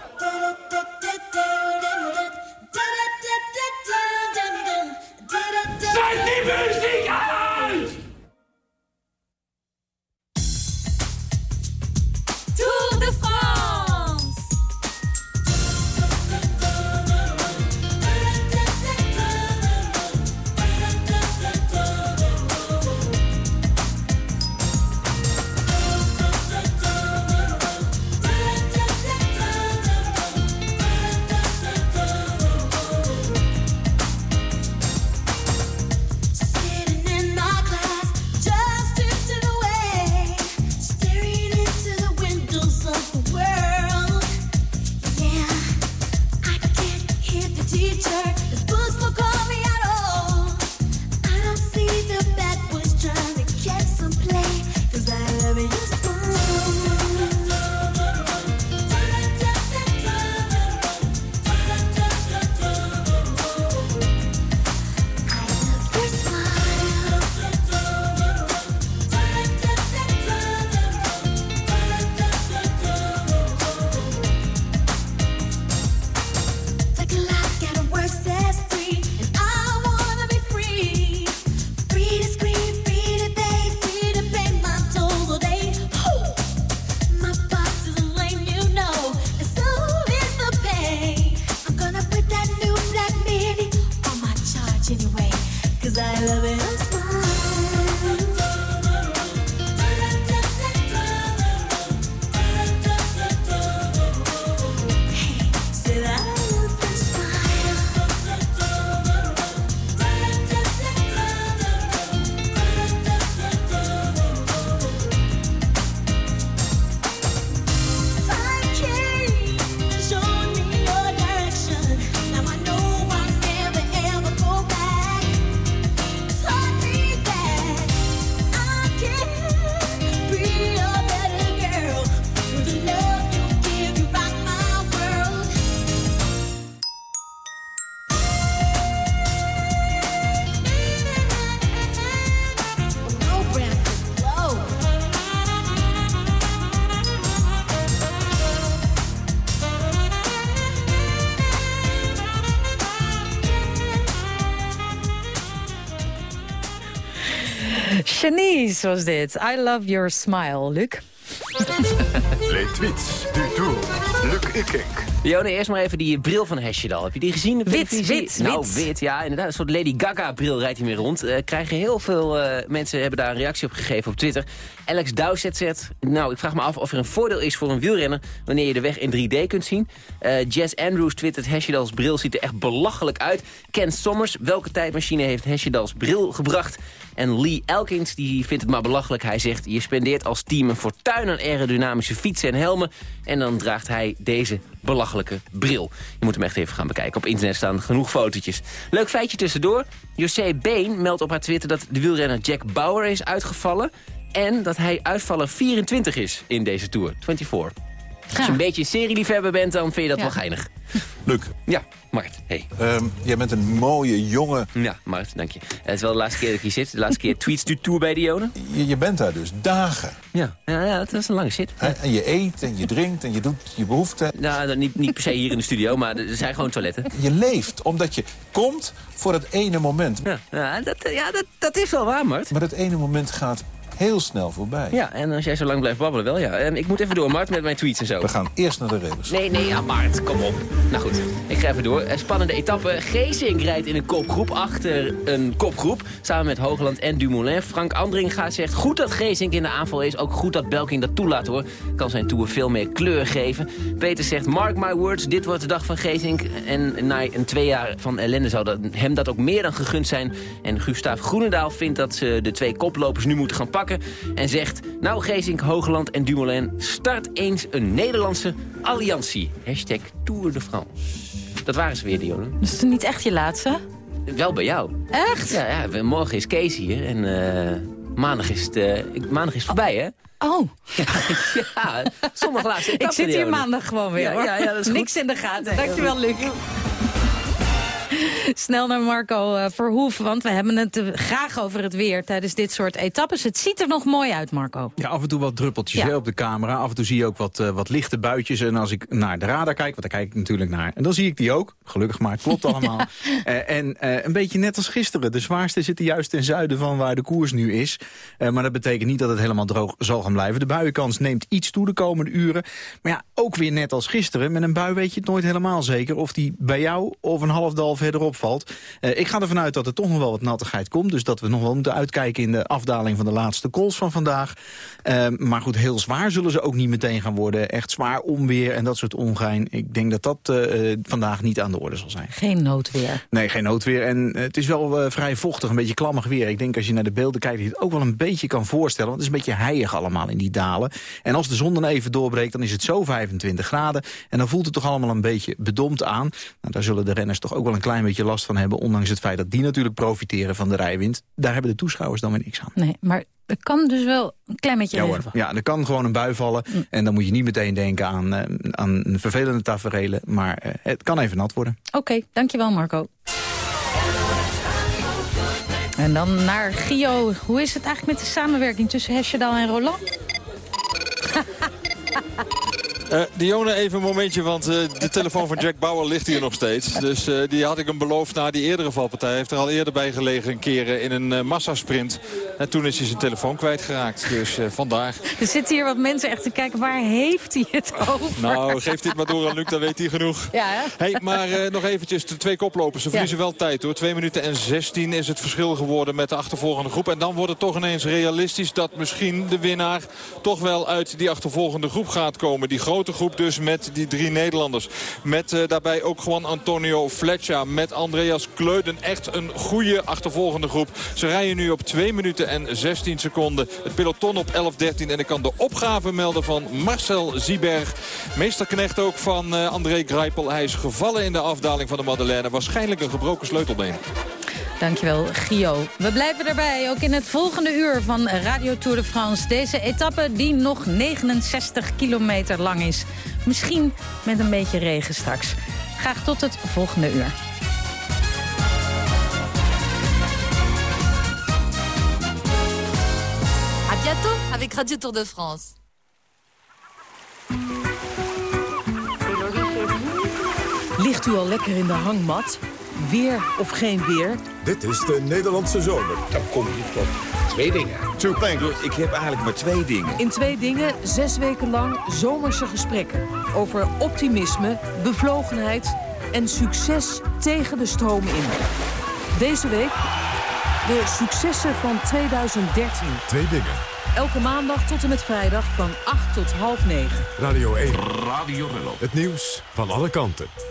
S11: Zet die muziek uit!
S2: Shanice was dit. I love your smile, Luc.
S1: Les tweets du tour. Luc Ikink.
S23: Jone, eerst maar even die bril van Hesjedal. Heb je die gezien?
S2: Wit,
S23: televisie?
S2: wit,
S23: Nou,
S2: wit.
S23: wit, ja, inderdaad. Een soort Lady Gaga-bril rijdt hij mee rond. Eh, krijgen heel veel eh, mensen hebben daar een reactie op gegeven op Twitter. Alex Dowsett zegt, nou, ik vraag me af of er een voordeel is voor een wielrenner... wanneer je de weg in 3D kunt zien. Eh, Jess Andrews twittert, Hesjedals bril ziet er echt belachelijk uit. Ken Sommers, welke tijdmachine heeft Hesjedals bril gebracht? En Lee Elkins, die vindt het maar belachelijk. Hij zegt, je spendeert als team een fortuin aan aerodynamische fietsen en helmen... en dan draagt hij deze belachelijke bril. Je moet hem echt even gaan bekijken. Op internet staan genoeg fotootjes. Leuk feitje tussendoor. José Been meldt op haar Twitter dat de wielrenner Jack Bauer is uitgevallen... en dat hij uitvaller 24 is in deze Tour, 24. Als je een beetje een serieliefhebber bent, dan vind je dat
S24: Ja.
S23: wel geinig.
S24: Luc.
S23: Ja, Mart, hey.
S24: Ehm, jij bent een mooie, jonge...
S23: Ja, Mart, dank je. Het is wel de laatste keer dat ik hier zit. De laatste keer tweets du tour bij Dione.
S24: Je, je bent daar dus dagen.
S23: Ja, ja, ja dat is een lange zit.
S24: En je eet en je drinkt en je doet je behoeften.
S23: Nou, niet, niet per se hier in de studio, maar er zijn gewoon toiletten.
S24: Je leeft omdat je komt voor het ene moment.
S23: Ja, ja, dat, ja dat, dat is wel waar, Mart.
S24: Maar dat ene moment gaat heel snel voorbij.
S23: Ja, en als jij zo lang blijft babbelen, wel ja. Ehm, ik moet even door, Mart, met mijn tweets en zo.
S24: We gaan eerst naar de rebus.
S23: Nee, nee, ja, Mart, kom op. Nou goed, ik ga even door. Een spannende etappe. Geesink rijdt in een kopgroep achter een kopgroep. Samen met Hoogland en Dumoulin. Frank Andringa zegt goed dat Geesink in de aanval is. Ook goed dat Belking dat toelaat hoor. Kan zijn tour veel meer kleur geven. Peter zegt, mark my words, dit wordt de dag van Geesink. En na een twee jaar van ellende zou dat, hem dat ook meer dan gegund zijn. En Gustav Groenendaal vindt dat ze de twee koplopers nu moeten gaan pakken. En zegt, nou Geesink, Hoogland en Dumoulin, start eens een Nederlandse alliantie. Hashtag Tour de France. Dat waren ze weer, Dionne.
S2: Is het niet echt je laatste?
S23: Wel bij jou.
S2: Echt?
S23: Ja, ja morgen is Kees hier en eh, maandag, is het, eh, maandag is het voorbij, hè?
S2: Oh.
S23: Ja, ja zondag laatste
S2: Ik zit hier maandag gewoon weer,
S23: Ja,
S2: hoor.
S23: ja, ja, dat is goed.
S2: Niks in de gaten. Dankjewel, Luc. Snel naar Marco eh, Verhoef, want we hebben het eh, graag over het weer tijdens dit soort etappes. Het ziet er nog mooi uit, Marco.
S25: Ja, af en toe wat druppeltjes
S2: Ja.
S25: hè, op de camera. Af en toe zie je ook wat, eh, wat lichte buitjes. En als ik naar de radar kijk, want daar kijk ik natuurlijk naar... en dan zie ik die ook. Gelukkig maar, het klopt allemaal. En een beetje net als gisteren. De zwaarste zitten juist ten zuiden van waar de koers nu is. Maar dat betekent niet dat het helemaal droog zal gaan blijven. De buienkans neemt iets toe de komende uren. Maar ja, ook weer net als gisteren. Met een bui weet je het nooit helemaal zeker... of die bij jou of een half valt. Eh, ik ga ervan uit dat er toch nog wel wat nattigheid komt. Dus dat we nog wel moeten uitkijken in de afdaling van de laatste calls van vandaag. Eh, maar goed, heel zwaar zullen ze ook niet meteen gaan worden. Echt zwaar onweer en dat soort ongein. Ik denk dat dat eh, eh, vandaag niet aan de orde zal zijn.
S2: Geen noodweer.
S25: Nee, geen noodweer. En het is wel vrij vochtig, een beetje klammig weer. Ik denk als je naar de beelden kijkt, dat je het ook wel een beetje kan voorstellen. Want het is een beetje heilig allemaal in die dalen. En als de zon dan even doorbreekt, dan is het zo 25 graden. En dan voelt het toch allemaal een beetje bedompt aan. Nou, daar zullen de renners toch ook wel een klein beetje last van hebben. Ondanks het feit dat die natuurlijk profiteren van de rijwind. Daar hebben de toeschouwers dan weer niks aan.
S2: Nee, maar er kan dus wel een klein beetje
S25: Ja, hoor. er kan gewoon een bui vallen. En dan moet je niet meteen denken aan, eh, aan vervelende taferelen. Maar eh, het kan even nat worden.
S2: Oké, dankjewel Marco. En dan naar Gio. Hoe is het eigenlijk met de samenwerking tussen Hesjedal en Roland?
S15: Eh Dione, even een momentje, want eh, de telefoon van Jack Bauer ligt hier nog steeds. Dus eh, die had ik hem beloofd na die eerdere valpartij. Hij heeft er al eerder bij gelegen een keer eh, in een massasprint. En toen is hij zijn telefoon kwijtgeraakt. Dus vandaar.
S2: Er zitten hier wat mensen echt te kijken, waar heeft hij het over?
S15: Nou, geef dit maar door aan Luc, dan weet hij genoeg.
S2: Ja, hè?
S15: Hey, maar nog eventjes, de twee koplopers. Ze
S2: Ja.
S15: verliezen wel tijd hoor. 2 minuten en 16 is het verschil geworden met de achtervolgende groep. En dan wordt het toch ineens realistisch dat misschien de winnaar toch wel uit die achtervolgende groep gaat komen. Die grote groep dus met die drie Nederlanders. Met eh, daarbij ook gewoon Antonio Fletcher. Met Andreas Kleuden. Echt een goede achtervolgende groep. Ze rijden nu op 2 minuten en 16 seconden. Het peloton op 11-13. En ik kan de opgave melden van Marcel Zieberg. Meesterknecht ook van eh, André Greipel. Hij is gevallen in de afdaling van de Madeleine. Waarschijnlijk een gebroken sleutelbeen.
S2: Dankjewel, Gio. We blijven erbij, ook in het volgende uur van Radio Tour de France. Deze etappe die nog 69 kilometer lang is. Misschien met een beetje regen straks. Graag tot het volgende uur.
S11: À bientôt avec Radio Tour de France.
S22: Ligt u al lekker in de hangmat? Weer of geen weer?
S1: Dit is de Nederlandse zomer.
S26: Dan kom je tot
S27: twee dingen. Two things. Ik heb eigenlijk maar twee dingen.
S22: In twee dingen zes weken lang zomerse gesprekken. Over optimisme, bevlogenheid en succes tegen de stroom in. Deze week de successen van 2013.
S1: Twee dingen.
S22: Elke maandag tot en met vrijdag van 8 tot half 9.
S1: Radio 1. Radio Rello. Het nieuws van alle kanten.